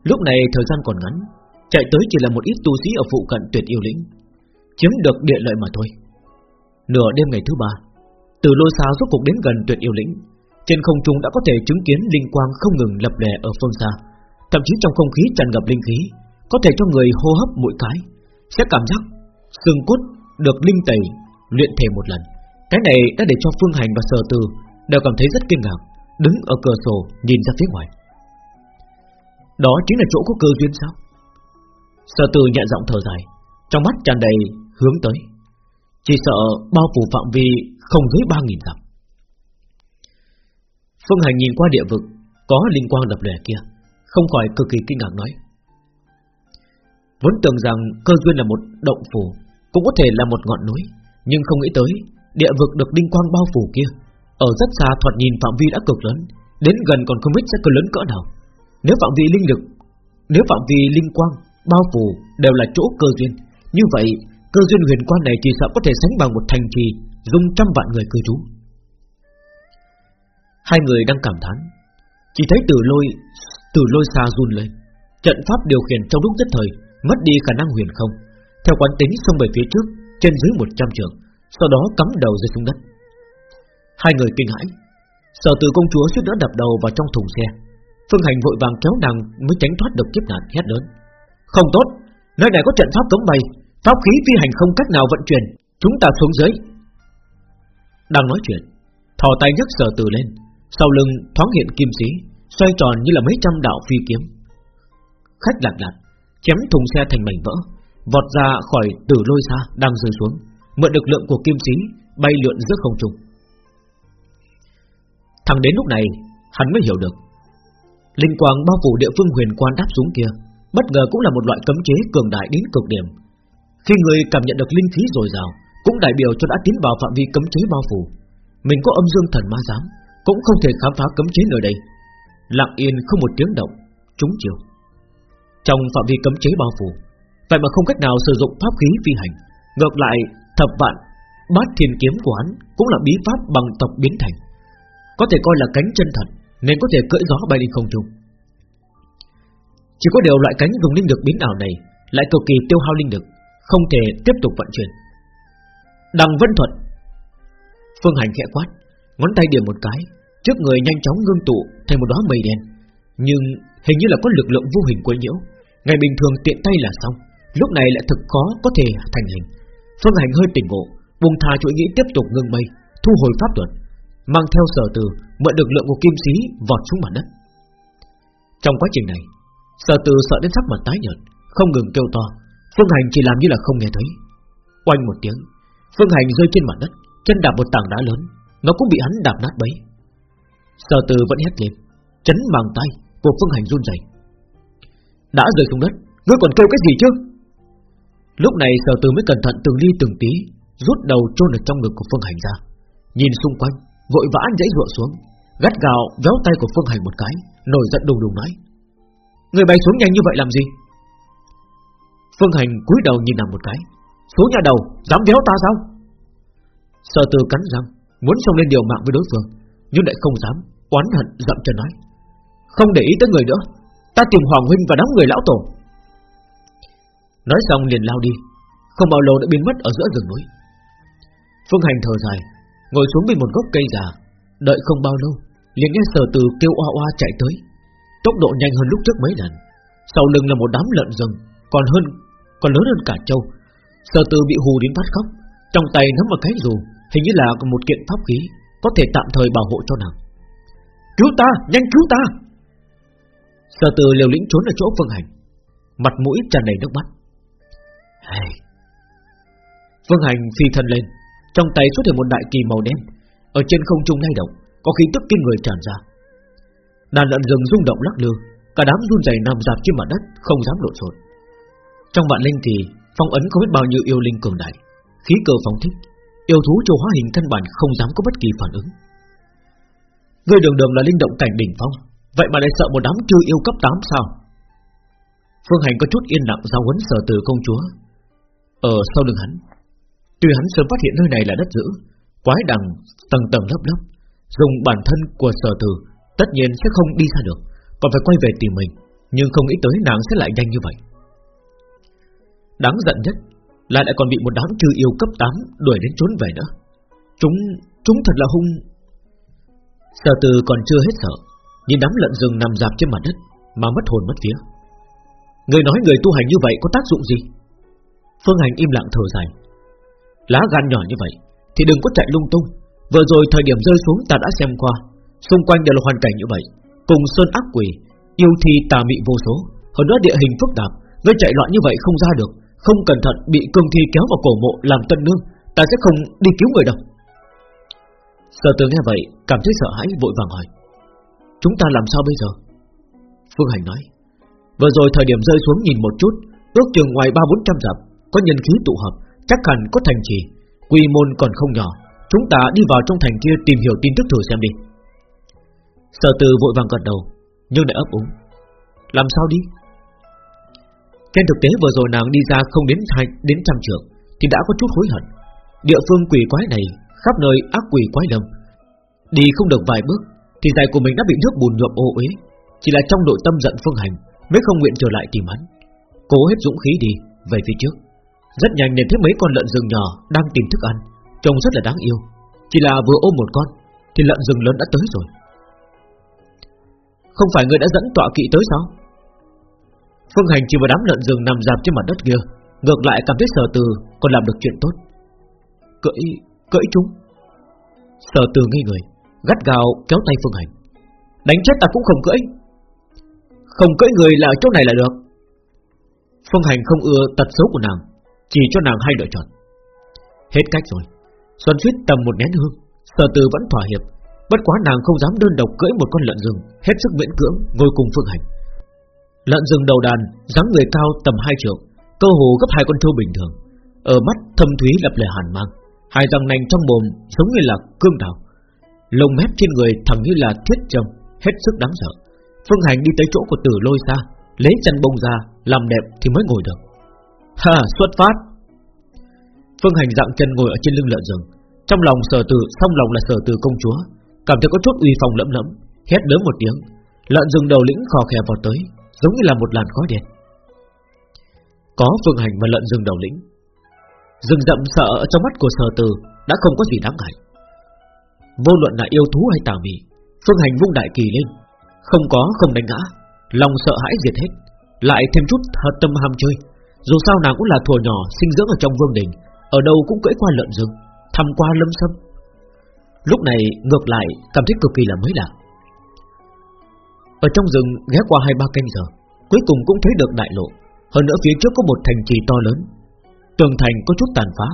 Lúc này thời gian còn ngắn, Chạy tới chỉ là một ít tu sĩ ở phụ cận tuyệt yêu lĩnh, Chiếm được địa lợi mà thôi. Nửa đêm ngày thứ ba, Từ lôi xa rốt cuộc đến gần tuyệt yêu lĩnh trên không trung đã có thể chứng kiến linh quang không ngừng lập lè ở phương xa. Thậm chí trong không khí tràn ngập linh khí, Có thể cho người hô hấp mỗi cái, Sẽ cảm giác xương cốt được linh tẩy, Luyện thể một lần. Cái này đã để cho Phương Hành và Sở Từ Đều cảm thấy rất kinh ngạc, Đứng ở cửa sổ nhìn ra phía ngoài. Đó chính là chỗ có cơ duyên sao? Sở Từ nhẹ giọng thở dài, Trong mắt tràn đầy hướng tới. Chỉ sợ bao phủ phạm vi không dưới ba nghìn dặm. Phương Hành nhìn qua địa vực, Có linh quang lập lẻ kia, Không khỏi cực kỳ kinh ngạc nói. Vốn tưởng rằng cơ duyên là một động phủ, Cũng có thể là một ngọn núi, Nhưng không nghĩ tới, Địa vực được linh quang bao phủ kia, Ở rất xa thoạt nhìn phạm vi đã cực lớn, Đến gần còn không biết sẽ cực lớn cỡ nào. Nếu phạm vi linh lực, Nếu phạm vi linh quang bao phủ đều là chỗ cơ duyên, Như vậy, Cơ duyên huyền quan này chỉ sợ có thể sánh bằng một thành trì Dung trăm vạn người cư trú. Hai người đang cảm thán. Chỉ thấy từ lôi Từ lôi xa run lên. Trận pháp điều khiển trong lúc nhất thời Mất đi khả năng huyền không. Theo quán tính xông về phía trước Trên dưới 100 trường Sau đó cắm đầu rơi xuống đất. Hai người kinh hãi. Sở từ công chúa suýt nữa đập đầu vào trong thùng xe. Phương Hành vội vàng kéo nàng Mới tránh thoát được kiếp nạn hét lớn. Không tốt, nơi này có trận pháp cấm bay Pháp khí phi hành không cách nào vận chuyển Chúng ta xuống dưới. Đang nói chuyện Thò tay nhấc sở từ lên. Sau lưng thoáng hiện kim sĩ, Xoay tròn như là mấy trăm đạo phi kiếm. Khách lạc lạc Chém thùng xe thành mảnh vỡ, Vọt ra khỏi tử lôi xa đang rơi xuống, Mượn lực lượng của kim sĩ Bay lượn giữa không trung. Thằng đến lúc này, Hắn mới hiểu được. Linh quang bao phủ địa phương huyền quan đáp xuống kia, Bất ngờ cũng là một loại cấm chế cường đại đến cực điểm. Khi người cảm nhận được linh khí dồi dào, Cũng đại biểu cho đã tiến vào phạm vi cấm chế bao phủ. Mình có âm dương thần ma giám cũng không thể khám phá cấm chế nơi đây. Lặng yên không một tiếng động Trúng chiều. Trong phạm vi cấm chế bao phủ Vậy mà không cách nào sử dụng pháp khí phi hành. Ngược lại thập vạn Bát thiên kiếm của hắn Cũng là bí pháp bằng tộc biến thành. Có thể coi là cánh chân thật Nên có thể cưỡi gió bay đi không trung. Chỉ có điều loại cánh dùng linh lực biến ảo này Lại cực kỳ tiêu hao linh lực không thể tiếp tục vận chuyển. Đằng Vân Thuật Phương Hành khẽ quát, ngón tay điểm một cái, trước người nhanh chóng ngưng tụ thành một đóa mây đen, nhưng hình như là có lực lượng vô hình quấy nhiễu. Ngày bình thường tiện tay là xong, lúc này lại thực khó có thể thành hình. Phương Hành hơi tỉnh ngộ, buông tha chuỗi nghĩ tiếp tục ngưng mây, thu hồi pháp thuật, mang theo sở từ mượn lực lượng của kim sĩ vọt xuống mặt đất. Trong quá trình này, sở từ sợ đến sắc mặt tái nhợt, không ngừng kêu to, Phương Hành chỉ làm như là không nghe thấy Oanh một tiếng Phương Hành rơi trên mặt đất Chân đạp một tảng đá lớn nó cũng bị hắn đạp nát bấy. Sở từ vẫn hét lên, Chấn màng tay của Phương Hành run rẩy. Đã rơi xuống đất, Ngươi còn kêu cái gì chứ? Lúc này sở từ mới cẩn thận từng ly từng tí, Rút đầu chôn ở trong ngực của Phương Hành ra. Nhìn xung quanh, Vội vã dãy ruộng xuống, Gắt gào véo tay của Phương Hành một cái, Nổi giận đùng đùng nói, Người bay xuống nhanh như vậy làm gì? Phương Hành cúi đầu nhìn nàng một cái, Xuống nhà đầu, Dám véo ta sao? Sở từ cắn răng Muốn xông lên điều mạng với đối phương, Nhưng lại không dám, Oán hận dậm chân nói. Không để ý tới người nữa, Ta tìm Hoàng Huynh và đám người lão tổ. Nói xong liền lao đi, Không bao lâu đã biến mất ở giữa rừng núi. Phương Hành thở dài, Ngồi xuống bên một gốc cây già, Đợi không bao lâu, liền nghe sở từ kêu oa oa chạy tới. Tốc độ nhanh hơn lúc trước mấy lần, Sau lưng là một đám lợn rừng, Còn hơn, còn lớn hơn cả châu Sở từ bị hù đến phát khóc, Trong tay nắm một cái dù Hình như là một kiện pháp khí Có thể tạm thời bảo hộ cho nàng. Cứu ta, nhanh cứu ta! Sở từ liều lĩnh trốn ở chỗ Phương Hành. Mặt mũi tràn đầy nước mắt. Hey. Phương Hành phi thân lên. Trong tay xuất hiện một đại kỳ màu đen. Ở trên không trung lay động Có khí tức kinh người tràn ra. Đàn lợn rừng rung động lắc lư. Cả đám run rẩy nằm dạp trên mặt đất Không dám lộn xộn. Trong vạn linh thì phong ấn không biết bao nhiêu yêu linh cường đại. Khí cơ phóng thích. Yêu thú châu hóa hình căn bản không dám có bất kỳ phản ứng. Người đường đường là linh động cảnh đỉnh phong, Vậy mà lại sợ một đám chưa yêu cấp 8 sao? Phương Hành có chút yên lặng giao huấn sở từ công chúa. Ở sau lưng hắn, Tuy hắn sớm phát hiện nơi này là đất giữ, Quái đằng, tầng tầng lớp lớp, Dùng bản thân của sở từ Tất nhiên sẽ không đi xa được, Còn phải quay về tìm mình, Nhưng không nghĩ tới nàng sẽ lại nhanh như vậy. Đáng giận nhất là lại còn bị một đám trừ yêu cấp 8 Đuổi đến trốn về nữa. Chúng, chúng thật là hung. Sở từ còn chưa hết sợ Nhìn đám lợn rừng nằm dạp trên mặt đất Mà mất hồn mất vía. Người nói người tu hành như vậy có tác dụng gì? Phương Hành im lặng thở dài. Lá gan nhỏ như vậy Thì đừng có chạy lung tung. Vừa rồi thời điểm rơi xuống ta đã xem qua. Xung quanh đều là hoàn cảnh như vậy. Cùng sơn ác quỷ Yêu thi tà mị vô số. Hơn nữa địa hình phức tạp Ngươi chạy loạn như vậy không ra được. Không cẩn thận bị cương thi kéo vào cổ mộ làm tân nương, Ta sẽ không đi cứu người đâu. Sở tử nghe vậy, Cảm thấy sợ hãi, vội vàng hỏi, Chúng ta làm sao bây giờ? Phương Hành nói, Vừa rồi thời điểm rơi xuống nhìn một chút, Ước chừng ngoài ba bốn trăm dặm, Có nhân khí tụ hợp, Chắc hẳn có thành trì, Quy môn còn không nhỏ, Chúng ta đi vào trong thành kia tìm hiểu tin tức thử xem đi. Sở từ vội vàng gật đầu, Nhưng lại ấp úng, Làm sao đi? Trên thực tế vừa rồi nàng đi ra không đến hai, đến trăm trường Thì đã có chút hối hận. Địa phương quỷ quái này, Khắp nơi ác quỷ quái lâm Đi không được vài bước, Thì giày của mình đã bị nước bùn nhuộm ô uế. Chỉ là trong nội tâm giận phương hành, Mới không nguyện trở lại tìm hắn. Cố hết dũng khí đi, về phía trước. Rất nhanh nhìn thấy mấy con lợn rừng nhỏ Đang tìm thức ăn. Trông rất là đáng yêu. Chỉ là vừa ôm một con, Thì lợn rừng lớn đã tới rồi. Không phải người đã dẫn tọa kỵ tới sao? Phương Hành chỉ vào đám lợn rừng nằm dạp trên mặt đất kia Ngược lại cảm thấy sở từ còn làm được chuyện tốt. Cưỡi, cưỡi chúng. Sở từ nghi người Gắt gào kéo tay Phương Hành. Đánh chết ta cũng không cưỡi. Không cưỡi người là ở chỗ này là được. Phương Hành không ưa tật xấu của nàng Chỉ cho nàng hai lựa chọn. Hết cách rồi Xuân suýt tầm một nén hương Sở từ vẫn thỏa hiệp. Bất quá nàng không dám đơn độc cưỡi một con lợn rừng Hết sức miễn cưỡng ngồi cùng Phương Hành. Lợn rừng đầu đàn, dáng người cao tầm hai trượng, Cơ hồ gấp hai con trâu bình thường. Ở mắt thâm thúy lập lè hàn mang, Hai răng nành trong mồm giống như là cương đào. Lồng mép trên người thẳng như là thiết trầm Hết sức đáng sợ. Phương Hành đi tới chỗ của tử lôi xa Lấy chân bông ra, Làm đẹp thì mới ngồi được. Ha, xuất phát! Phương Hành dạng chân ngồi ở trên lưng lợn rừng. Trong lòng sở tử Xong lòng là sở tử công chúa, Cảm thấy có chút uy phong lẫm lẫm, Hét lớn một tiếng. Lợn rừng đầu lĩnh khò khè vào tới. Giống như là một làn khói đen. Có Phương Hành và lợn rừng đầu lĩnh. Rừng rậm sợ ở trong mắt của sở từ Đã không có gì đáng ngại. Vô luận là yêu thú hay tà mị, Phương Hành vung đại kỳ lên. Không có, không đánh ngã, Lòng sợ hãi diệt hết. Lại thêm chút thật tâm ham chơi. Dù sao nàng cũng là thuở nhỏ sinh dưỡng ở trong vương đình, Ở đâu cũng cưỡi qua lợn rừng, Thăm qua lâm sâm. Lúc này ngược lại, cảm thấy cực kỳ là mới lạ. Ở trong rừng ghé qua hai ba canh giờ, Cuối cùng cũng thấy được đại lộ. Hơn nữa phía trước có một thành trì to lớn. Tường thành có chút tàn phá,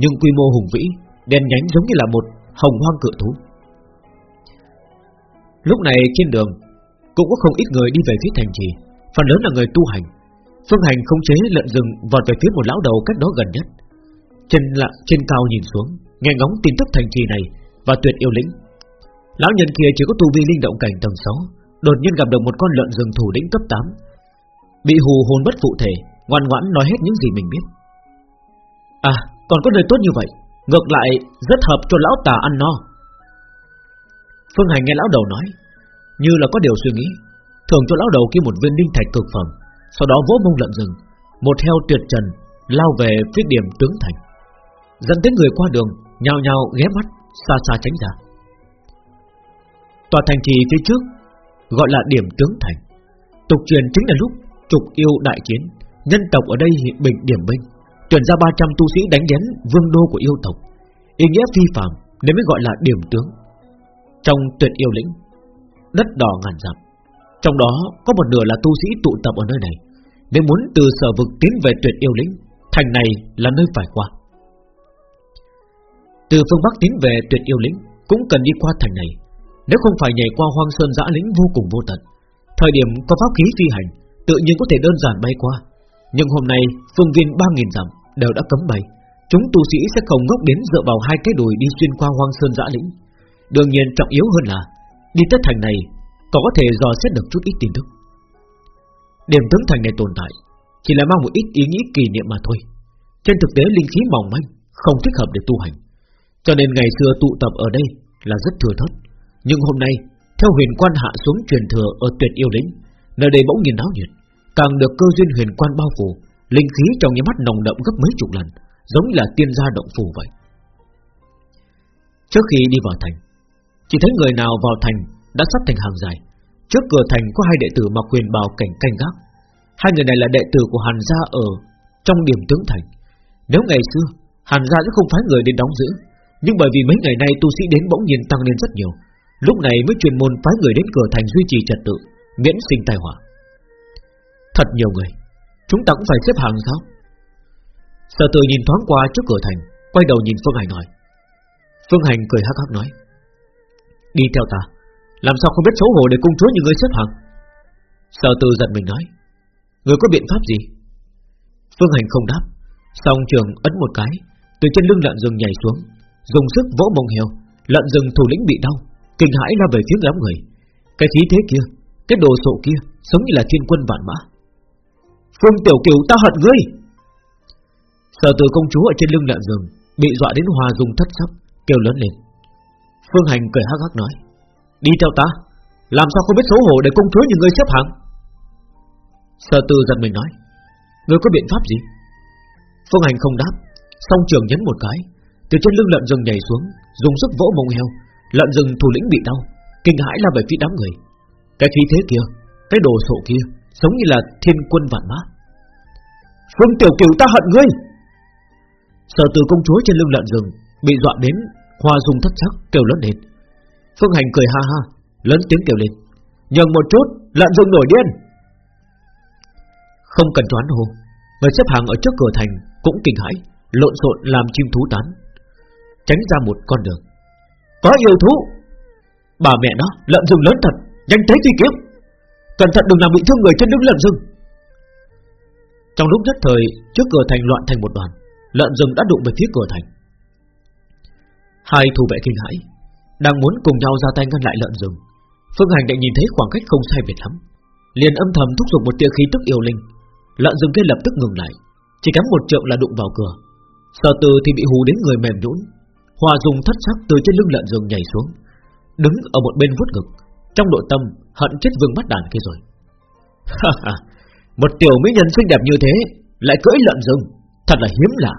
Nhưng quy mô hùng vĩ, Đen nhánh giống như là một hồng hoang cự thú. Lúc này trên đường, Cũng có không ít người đi về phía thành trì. Phần lớn là người tu hành. Phương hành không chế lợn rừng vọt về phía một lão đầu cách đó gần nhất. Trên lạ, trên cao nhìn xuống, Nghe ngóng tin tức thành trì này Và tuyệt yêu lĩnh. Lão nhân kia chỉ có tu vi linh động cảnh tầng 6 Đột nhiên gặp được một con lợn rừng thủ lĩnh cấp 8 Bị hù hồn bất phụ thể, Ngoan ngoãn nói hết những gì mình biết. À còn có nơi tốt như vậy, Ngược lại rất hợp cho lão tà ăn no. Phương Hành nghe lão đầu nói, Như là có điều suy nghĩ Thường cho lão đầu kia một viên linh thạch cực phẩm, Sau đó vỗ mông lợn rừng, Một heo tuyệt trần, lao về phía điểm tướng thành. Dẫn tới người qua đường Nhào nhào ghé mắt, Xa xa tránh ra. Tòa thành trì phía trước Gọi là điểm tướng thành. Tục truyền chính là lúc trục yêu đại chiến, Nhân tộc ở đây bình điểm binh, Tuyển ra 300 tu sĩ đánh đến vương đô của yêu tộc. Ý nghĩa phi phạm Nên mới gọi là điểm tướng. Trong tuyệt yêu lĩnh, Đất đỏ ngàn dặm, Trong đó có một nửa là tu sĩ tụ tập ở nơi này. Nếu muốn từ sở vực tiến về tuyệt yêu lĩnh, Thành này là nơi phải qua. Từ phương Bắc tiến về tuyệt yêu lĩnh, Cũng cần đi qua thành này. Nếu không phải nhảy qua hoang sơn dã lĩnh vô cùng vô tận, Thời điểm có pháp khí phi hành, Tự nhiên có thể đơn giản bay qua. Nhưng hôm nay, phương viên 3.000 dặm Đều đã cấm bay. Chúng tu sĩ sẽ không ngốc đến dựa vào hai cái đùi đi xuyên qua hoang sơn dã lĩnh. Đương nhiên trọng yếu hơn là, Đi tới thành này Còn có thể dò xét được chút ít tin tức. Điểm tướng thành này tồn tại, Chỉ là mang một ít ý nghĩ kỷ niệm mà thôi. Trên thực tế, linh khí mỏng manh, Không thích hợp để tu hành. Cho nên ngày xưa tụ tập ở đây là rất thừa thớt. Nhưng hôm nay, Theo huyền quan hạ xuống truyền thừa ở tuyệt yêu lĩnh Nơi đây bỗng nhìn náo nhiệt, Càng được cơ duyên huyền quan bao phủ, Linh khí trong những mắt nồng đậm gấp mấy chục lần, Giống như là tiên gia động phủ vậy. Trước khi đi vào thành, Chỉ thấy người nào vào thành Đã sắp thành hàng dài. Trước cửa thành có hai đệ tử mặc quyền bào cảnh canh gác. Hai người này là đệ tử của Hàn gia ở Trong điểm tướng thành. Nếu ngày xưa, Hàn gia sẽ không phái người đến đóng giữ, Nhưng bởi vì mấy ngày nay tu sĩ đến bỗng nhiên tăng lên rất nhiều Lúc này mới truyền môn phái người đến cửa thành duy trì trật tự, Miễn sinh tai họa. Thật nhiều người, Chúng ta cũng phải xếp hàng sao? Sở từ nhìn thoáng qua trước cửa thành, Quay đầu nhìn Phương Hành nói Phương Hành cười hắc hắc nói. Đi theo ta, Làm sao không biết xấu hổ để cung chúa như người xếp hàng? Sở từ giật mình nói. Người có biện pháp gì? Phương Hành không đáp. Song trường ấn một cái, Từ trên lưng lợn rừng nhảy xuống, Dùng sức vỗ mông heo, Lợn rừng thủ lĩnh bị đau. Kinh hãi lao về phía đám người. Cái khí thế kia, Cái đồ sộ kia Sống như là thiên quân vạn mã. Phương Tiểu Kiều, ta hận ngươi. Sở từ công chúa ở trên lưng lợn rừng Bị dọa đến hòa dùng thất sắc, Kêu lớn lên. Phương Hành cười hắc hắc nói, Đi theo ta, Làm sao không biết xấu hổ để công chúa như ngươi xếp hàng? Sở từ giật mình nói, Ngươi có biện pháp gì? Phương Hành không đáp, Song trường nhấn một cái, Từ trên lưng lợn rừng nhảy xuống, Dùng sức vỗ mông heo. Lợn rừng thủ lĩnh bị đau, Kinh hãi la về phía đám người. Cái khí thế kia, Cái đồ sộ kia, Giống như là thiên quân vạn mã. Phương Tiểu Kiều ta hận ngươi! Sở từ công chúa trên lưng lợn rừng Bị dọa đến Hoa dung thất sắc kêu lớn lên. Phương Hành cười ha ha, Lớn tiếng kêu lên. Nhường một chút, lợn rừng nổi điên! Không cần choán hồ, Người xếp hàng ở trước cửa thành Cũng kinh hãi, Lộn xộn làm chim thú tán. Tránh ra một con đường có yêu thú. Bà mẹ nó lợn rừng lớn thật, Nhanh tới truy kiếm Cẩn thận đừng làm bị thương người trên lưng lợn rừng. Trong lúc nhất thời, Trước cửa thành loạn thành một đoàn, Lợn rừng đã đụng về phía cửa thành. Hai thủ vệ kinh hãi, Đang muốn cùng nhau ra tay ngăn lại lợn rừng. Phương Hành đã nhìn thấy khoảng cách không sai biệt lắm. Liền âm thầm thúc giục một tia khí tức yêu linh. Lợn rừng kia lập tức ngừng lại, Chỉ cắm một trượng là đụng vào cửa. Sở từ thì bị hù đến người mềm nhũn. Hòa dùng thất sắc từ trên lưng lợn rừng nhảy xuống, Đứng ở một bên vuốt ngực, Trong nội tâm hận chết vương bắt đàn kia rồi. Một tiểu mỹ nhân xinh đẹp như thế Lại cưỡi lợn rừng Thật là hiếm lạ.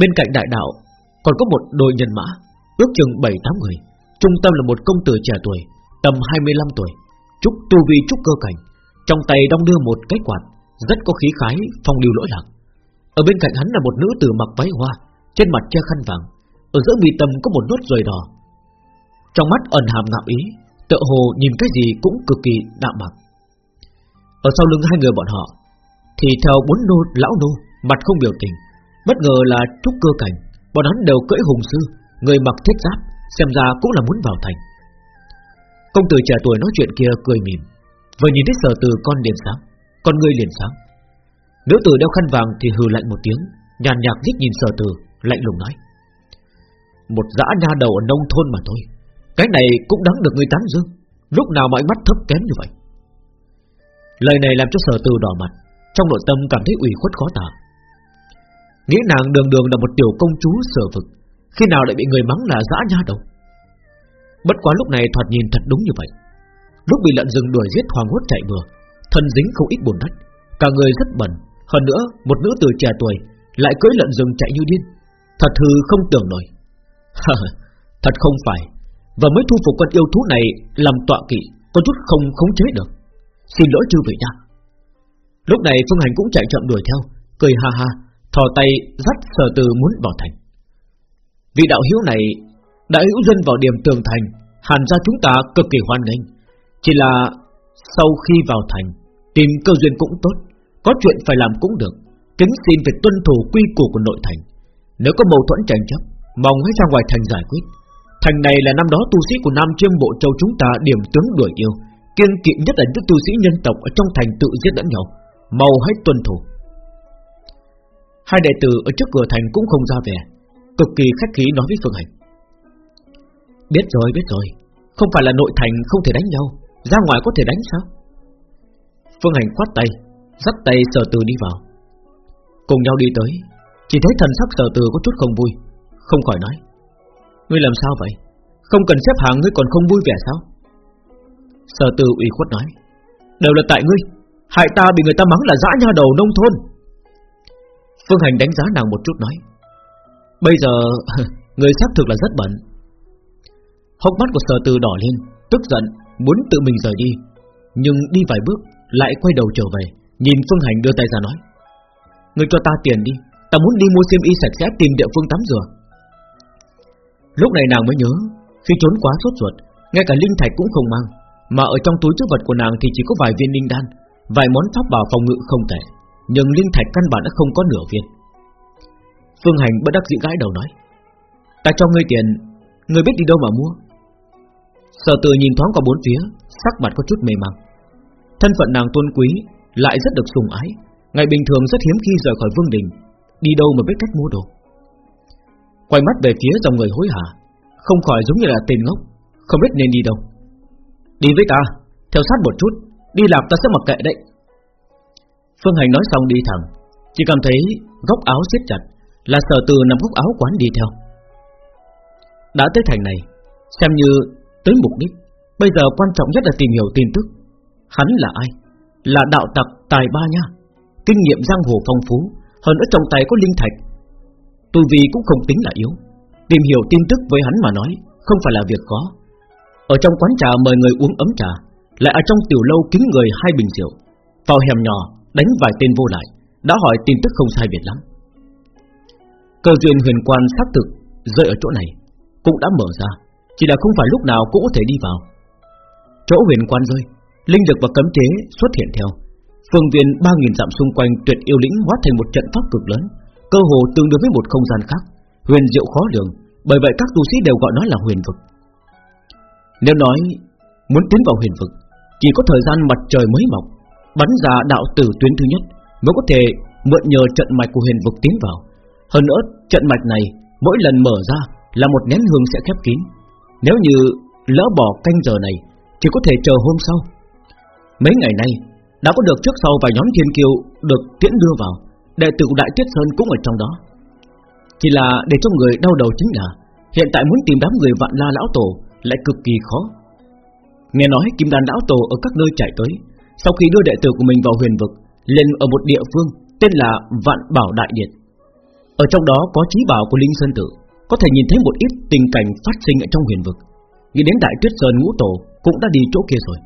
Bên cạnh đại đạo Còn có một đội nhân mã, Ước chừng 7-8 người, Trung tâm là một công tử trẻ tuổi, Tầm 25 tuổi, Trúc tu vi trúc cơ cảnh, Trong tay đong đưa một cái quạt, Rất có khí khái, phong lưu lỗi lạc. Ở bên cạnh hắn là một nữ tử mặc váy hoa trên mặt che khăn vàng, Ở giữa mi tâm có một nốt ruồi đỏ. Trong mắt ẩn hàm ngạo ý, Tựa hồ nhìn cái gì cũng cực kỳ đạm bạc Ở sau lưng hai người bọn họ, Thì theo bốn nô, lão nô, Mặt không biểu tình, Bất ngờ là trúc cơ cảnh, Bọn hắn đều cưỡi hùng sư, Người mặc thiết giáp, Xem ra cũng là muốn vào thành. Công tử trẻ tuổi nói chuyện kia cười mỉm, Vừa nhìn thấy sở từ con liền sáng, Con ngươi liền sáng. Nữ tử đeo khăn vàng thì hừ lạnh một tiếng, Nhàn nhạt liếc nhìn sở từ. Lạnh lùng nói. Một dã nha đầu ở nông thôn mà thôi, Cái này cũng đáng được người tán dương. Lúc nào mọi mắt thấp kém như vậy? Lời này làm cho sở từ đỏ mặt, Trong nội tâm cảm thấy ủy khuất khó tả. Nghĩ nàng đường đường là một tiểu công chúa sở vực, Khi nào lại bị người mắng là dã nha đầu? Bất quá lúc này thoạt nhìn thật đúng như vậy. Lúc bị lợn rừng đuổi giết hoàng hốt chạy bừa, Thân dính không ít bùn đất, Cả người rất bẩn. Hơn nữa, một nữ tử trẻ tuổi Lại cưỡi lợn rừng chạy như điên. Thật hư không tưởng nổi. Thật không phải. Và mới thu phục con yêu thú này Làm tọa kỵ, Có chút không khống chế được. Xin lỗi chư vị nha. Lúc này Phương Hành cũng chạy chậm đuổi theo, Cười ha ha, Thò tay dắt sở từ muốn vào thành. Vị đạo hiếu này Đã hữu dân vào điểm tường thành, Hàn ra chúng ta cực kỳ hoan nghênh. Chỉ là sau khi vào thành, Tìm cơ duyên cũng tốt, Có chuyện phải làm cũng được. Kính xin phải tuân thủ quy củ của nội thành. Nếu có mâu thuẫn tranh chấp Mong hãy ra ngoài thành giải quyết. Thành này là năm đó tu sĩ của Nam Chiêm Bộ Châu chúng ta điểm tướng đuổi yêu Kiên kỵ nhất là những tu sĩ nhân tộc Ở trong thành tự giết lẫn nhau. Mau hãy tuân thủ. Hai đệ tử ở trước cửa thành cũng không ra về Cực kỳ khách khí nói với Phương Hành. Biết rồi biết rồi. Không phải là nội thành không thể đánh nhau, Ra ngoài có thể đánh sao? Phương Hành khoát tay, Dắt tay sở từ đi vào. Cùng nhau đi tới chỉ thấy thần sắc sở từ có chút không vui, Không khỏi nói, Ngươi làm sao vậy? Không cần xếp hàng, ngươi còn không vui vẻ sao? Sở từ ủy khuất nói, Đều là tại ngươi, Hại ta bị người ta mắng là dã nha đầu nông thôn. Phương Hành đánh giá nàng một chút nói, Bây giờ [LAUGHS] Người xác thực là rất bận. Hốc mắt của sở từ đỏ lên, Tức giận, muốn tự mình rời đi, Nhưng đi vài bước lại quay đầu trở về, Nhìn Phương Hành đưa tay ra nói Người cho ta tiền đi Ta muốn đi mua xiêm y sạch sẽ tìm địa phương tắm rửa. Lúc này nàng mới nhớ, Khi trốn quá sốt ruột, Ngay cả linh thạch cũng không mang, Mà ở trong túi chứa vật của nàng thì chỉ có vài viên linh đan, Vài món pháp bảo phòng ngự không tệ Nhưng linh thạch căn bản đã không có nửa viên. Phương Hành bất đắc dĩ gãi đầu nói, Ta cho ngươi tiền, Ngươi biết đi đâu mà mua? Sở từ nhìn thoáng qua bốn phía, Sắc mặt có chút mê mang. Thân phận nàng tôn quý, Lại rất được sùng ái, Ngày bình thường rất hiếm khi rời khỏi vương đình Đi đâu mà biết cách mua đồ? Quay mắt về phía dòng người hối hả Không khỏi giống như là tên ngốc Không biết nên đi đâu. Đi với ta, theo sát một chút Đi làm ta sẽ mặc kệ đấy. Phương Hành nói xong đi thẳng Chỉ cảm thấy góc áo siết chặt Là sở từ nằm góc áo quán đi theo. Đã tới thành này Xem như tới mục đích Bây giờ quan trọng nhất là tìm hiểu tin tức. Hắn là ai? Là đạo tặc tài ba nha Kinh nghiệm giang hồ phong phú hơn nữa trong tay có linh thạch. Tu vi cũng không tính là yếu. Tìm hiểu tin tức với hắn mà nói, Không phải là việc khó. Ở trong quán trà mời người uống ấm trà, Lại ở trong tiểu lâu kính người hai bình rượu. Vào hẻm nhỏ, đánh vài tên vô lại, Đã hỏi tin tức không sai biệt lắm. Cơ duyên huyền quan xác thực Rơi ở chỗ này, Cũng đã mở ra, Chỉ là không phải lúc nào cũng có thể đi vào. Chỗ huyền quan rơi, Linh lực và cấm chế xuất hiện theo. Phương viên 3.000 dặm xung quanh tuyệt yêu lĩnh hóa thành một trận pháp cực lớn, Cơ hồ tương đương với một không gian khác, Huyền diệu khó lường, Bởi vậy các tu sĩ đều gọi nó là huyền vực. Nếu nói Muốn tiến vào huyền vực, Chỉ có thời gian mặt trời mới mọc, Bắn ra đạo tử tuyến thứ nhất Mới có thể mượn nhờ trận mạch của huyền vực tiến vào. Hơn nữa, trận mạch này Mỗi lần mở ra là một nén hương sẽ khép kín. Nếu như lỡ bỏ canh giờ này Chỉ có thể chờ hôm sau. Mấy ngày nay đã có được trước sau vài nhóm thiên kiêu được tiễn đưa vào, đệ tử Đại Tuyết Sơn cũng ở trong đó. Chỉ là để cho người đau đầu chính là hiện tại muốn tìm đám người vạn la lão tổ lại cực kỳ khó. Nghe nói kim đan lão tổ ở các nơi chạy tới, sau khi đưa đệ tử của mình vào huyền vực, lên ở một địa phương tên là Vạn Bảo Đại Điện. Ở trong đó có trí bảo của Linh Sơn Tử, có thể nhìn thấy một ít tình cảnh phát sinh ở trong huyền vực. Nghĩ đến Đại Tuyết Sơn ngũ tổ cũng đã đi chỗ kia rồi.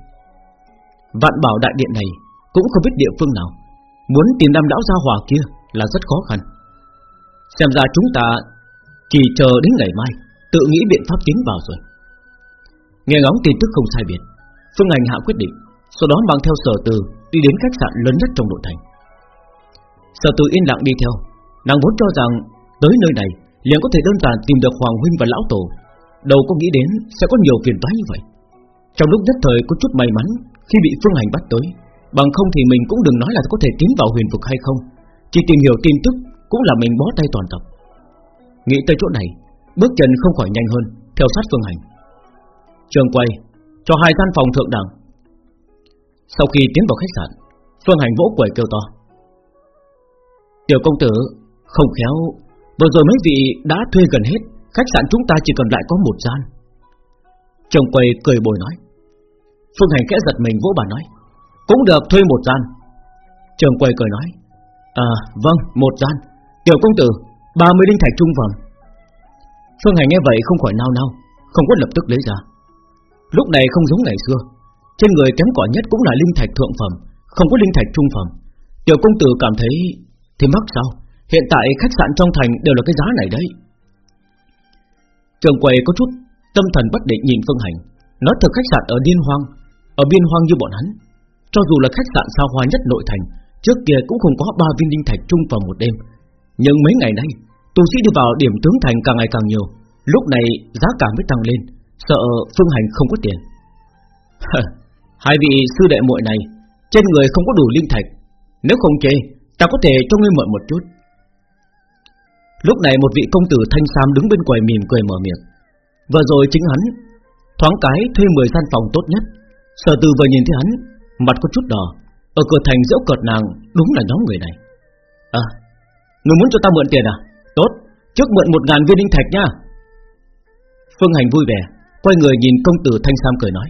Vạn bảo đại điện này Cũng không biết địa phương nào. Muốn tìm đam lão gia hòa kia là rất khó khăn. Xem ra chúng ta Chỉ chờ đến ngày mai, Tự nghĩ biện pháp tiến vào rồi. Nghe ngóng tin tức không sai biệt, Phương Hành hạ quyết định, Sau đó mang theo sở từ Đi đến khách sạn lớn nhất trong nội thành. Sở từ yên lặng đi theo, Nàng vốn cho rằng tới nơi này liền có thể đơn giản tìm được Hoàng Huynh và Lão Tổ, Đâu có nghĩ đến sẽ có nhiều phiền toái như vậy. Trong lúc nhất thời có chút may mắn khi bị Phương Hành bắt tới. Bằng không thì mình cũng đừng nói là có thể tiến vào huyền vực hay không. Chỉ tìm hiểu tin tức Cũng là mình bó tay toàn tập. Nghĩ tới chỗ này, Bước chân không khỏi nhanh hơn, Theo sát Phương Hành. Trường quay, Cho hai gian phòng thượng đẳng. Sau khi tiến vào khách sạn, Phương Hành vỗ quầy kêu to. Tiểu công tử, Không khéo, Vừa rồi mấy vị đã thuê gần hết, Khách sạn chúng ta chỉ còn lại có một gian. Trường quầy cười bồi nói. Phương Hành khẽ giật mình, vỗ bàn nói, Cũng được, thuê một gian. Trường quầy cười nói À vâng một gian. Tiểu công tử 30 đinh thạch trung phẩm. Phương Hành nghe vậy không khỏi nao nao, Không có lập tức lấy ra. Lúc này không giống ngày xưa, Trên người kém cỏi nhất cũng là linh thạch thượng phẩm, Không có linh thạch trung phẩm. Tiểu công tử cảm thấy Thì mắc sao? Hiện tại khách sạn trong thành đều là cái giá này đấy. Trường quầy có chút Tâm thần bất định nhìn Phương Hành, Nói thật khách sạn ở Điên Hoang ở biên hoang như bọn hắn. Cho dù là khách sạn sao hoa nhất nội thành, Trước kia cũng không có ba viên linh thạch chung vào một đêm. Nhưng mấy ngày nay Tu sĩ đi vào điểm tướng thành càng ngày càng nhiều. Lúc này, giá cả mới tăng lên, Sợ Phương Hành không có tiền. Hai vị sư đệ muội này, Trên người không có đủ linh thạch. Nếu không chê, Ta có thể cho ngươi mượn một chút. Lúc này một vị công tử thanh sam đứng bên quầy mỉm cười mở miệng. Vừa rồi chính hắn Thoáng cái thuê 10 gian phòng tốt nhất. Sở từ vừa nhìn thấy hắn, Mặt có chút đỏ, Ở cửa thành dễu cợt nàng Đúng là nhóm người này. À Người muốn cho ta mượn tiền à? Tốt, Trước mượn một ngàn viên đinh thạch nha. Phương Hành vui vẻ, Quay người nhìn công tử Thanh Sam cười nói.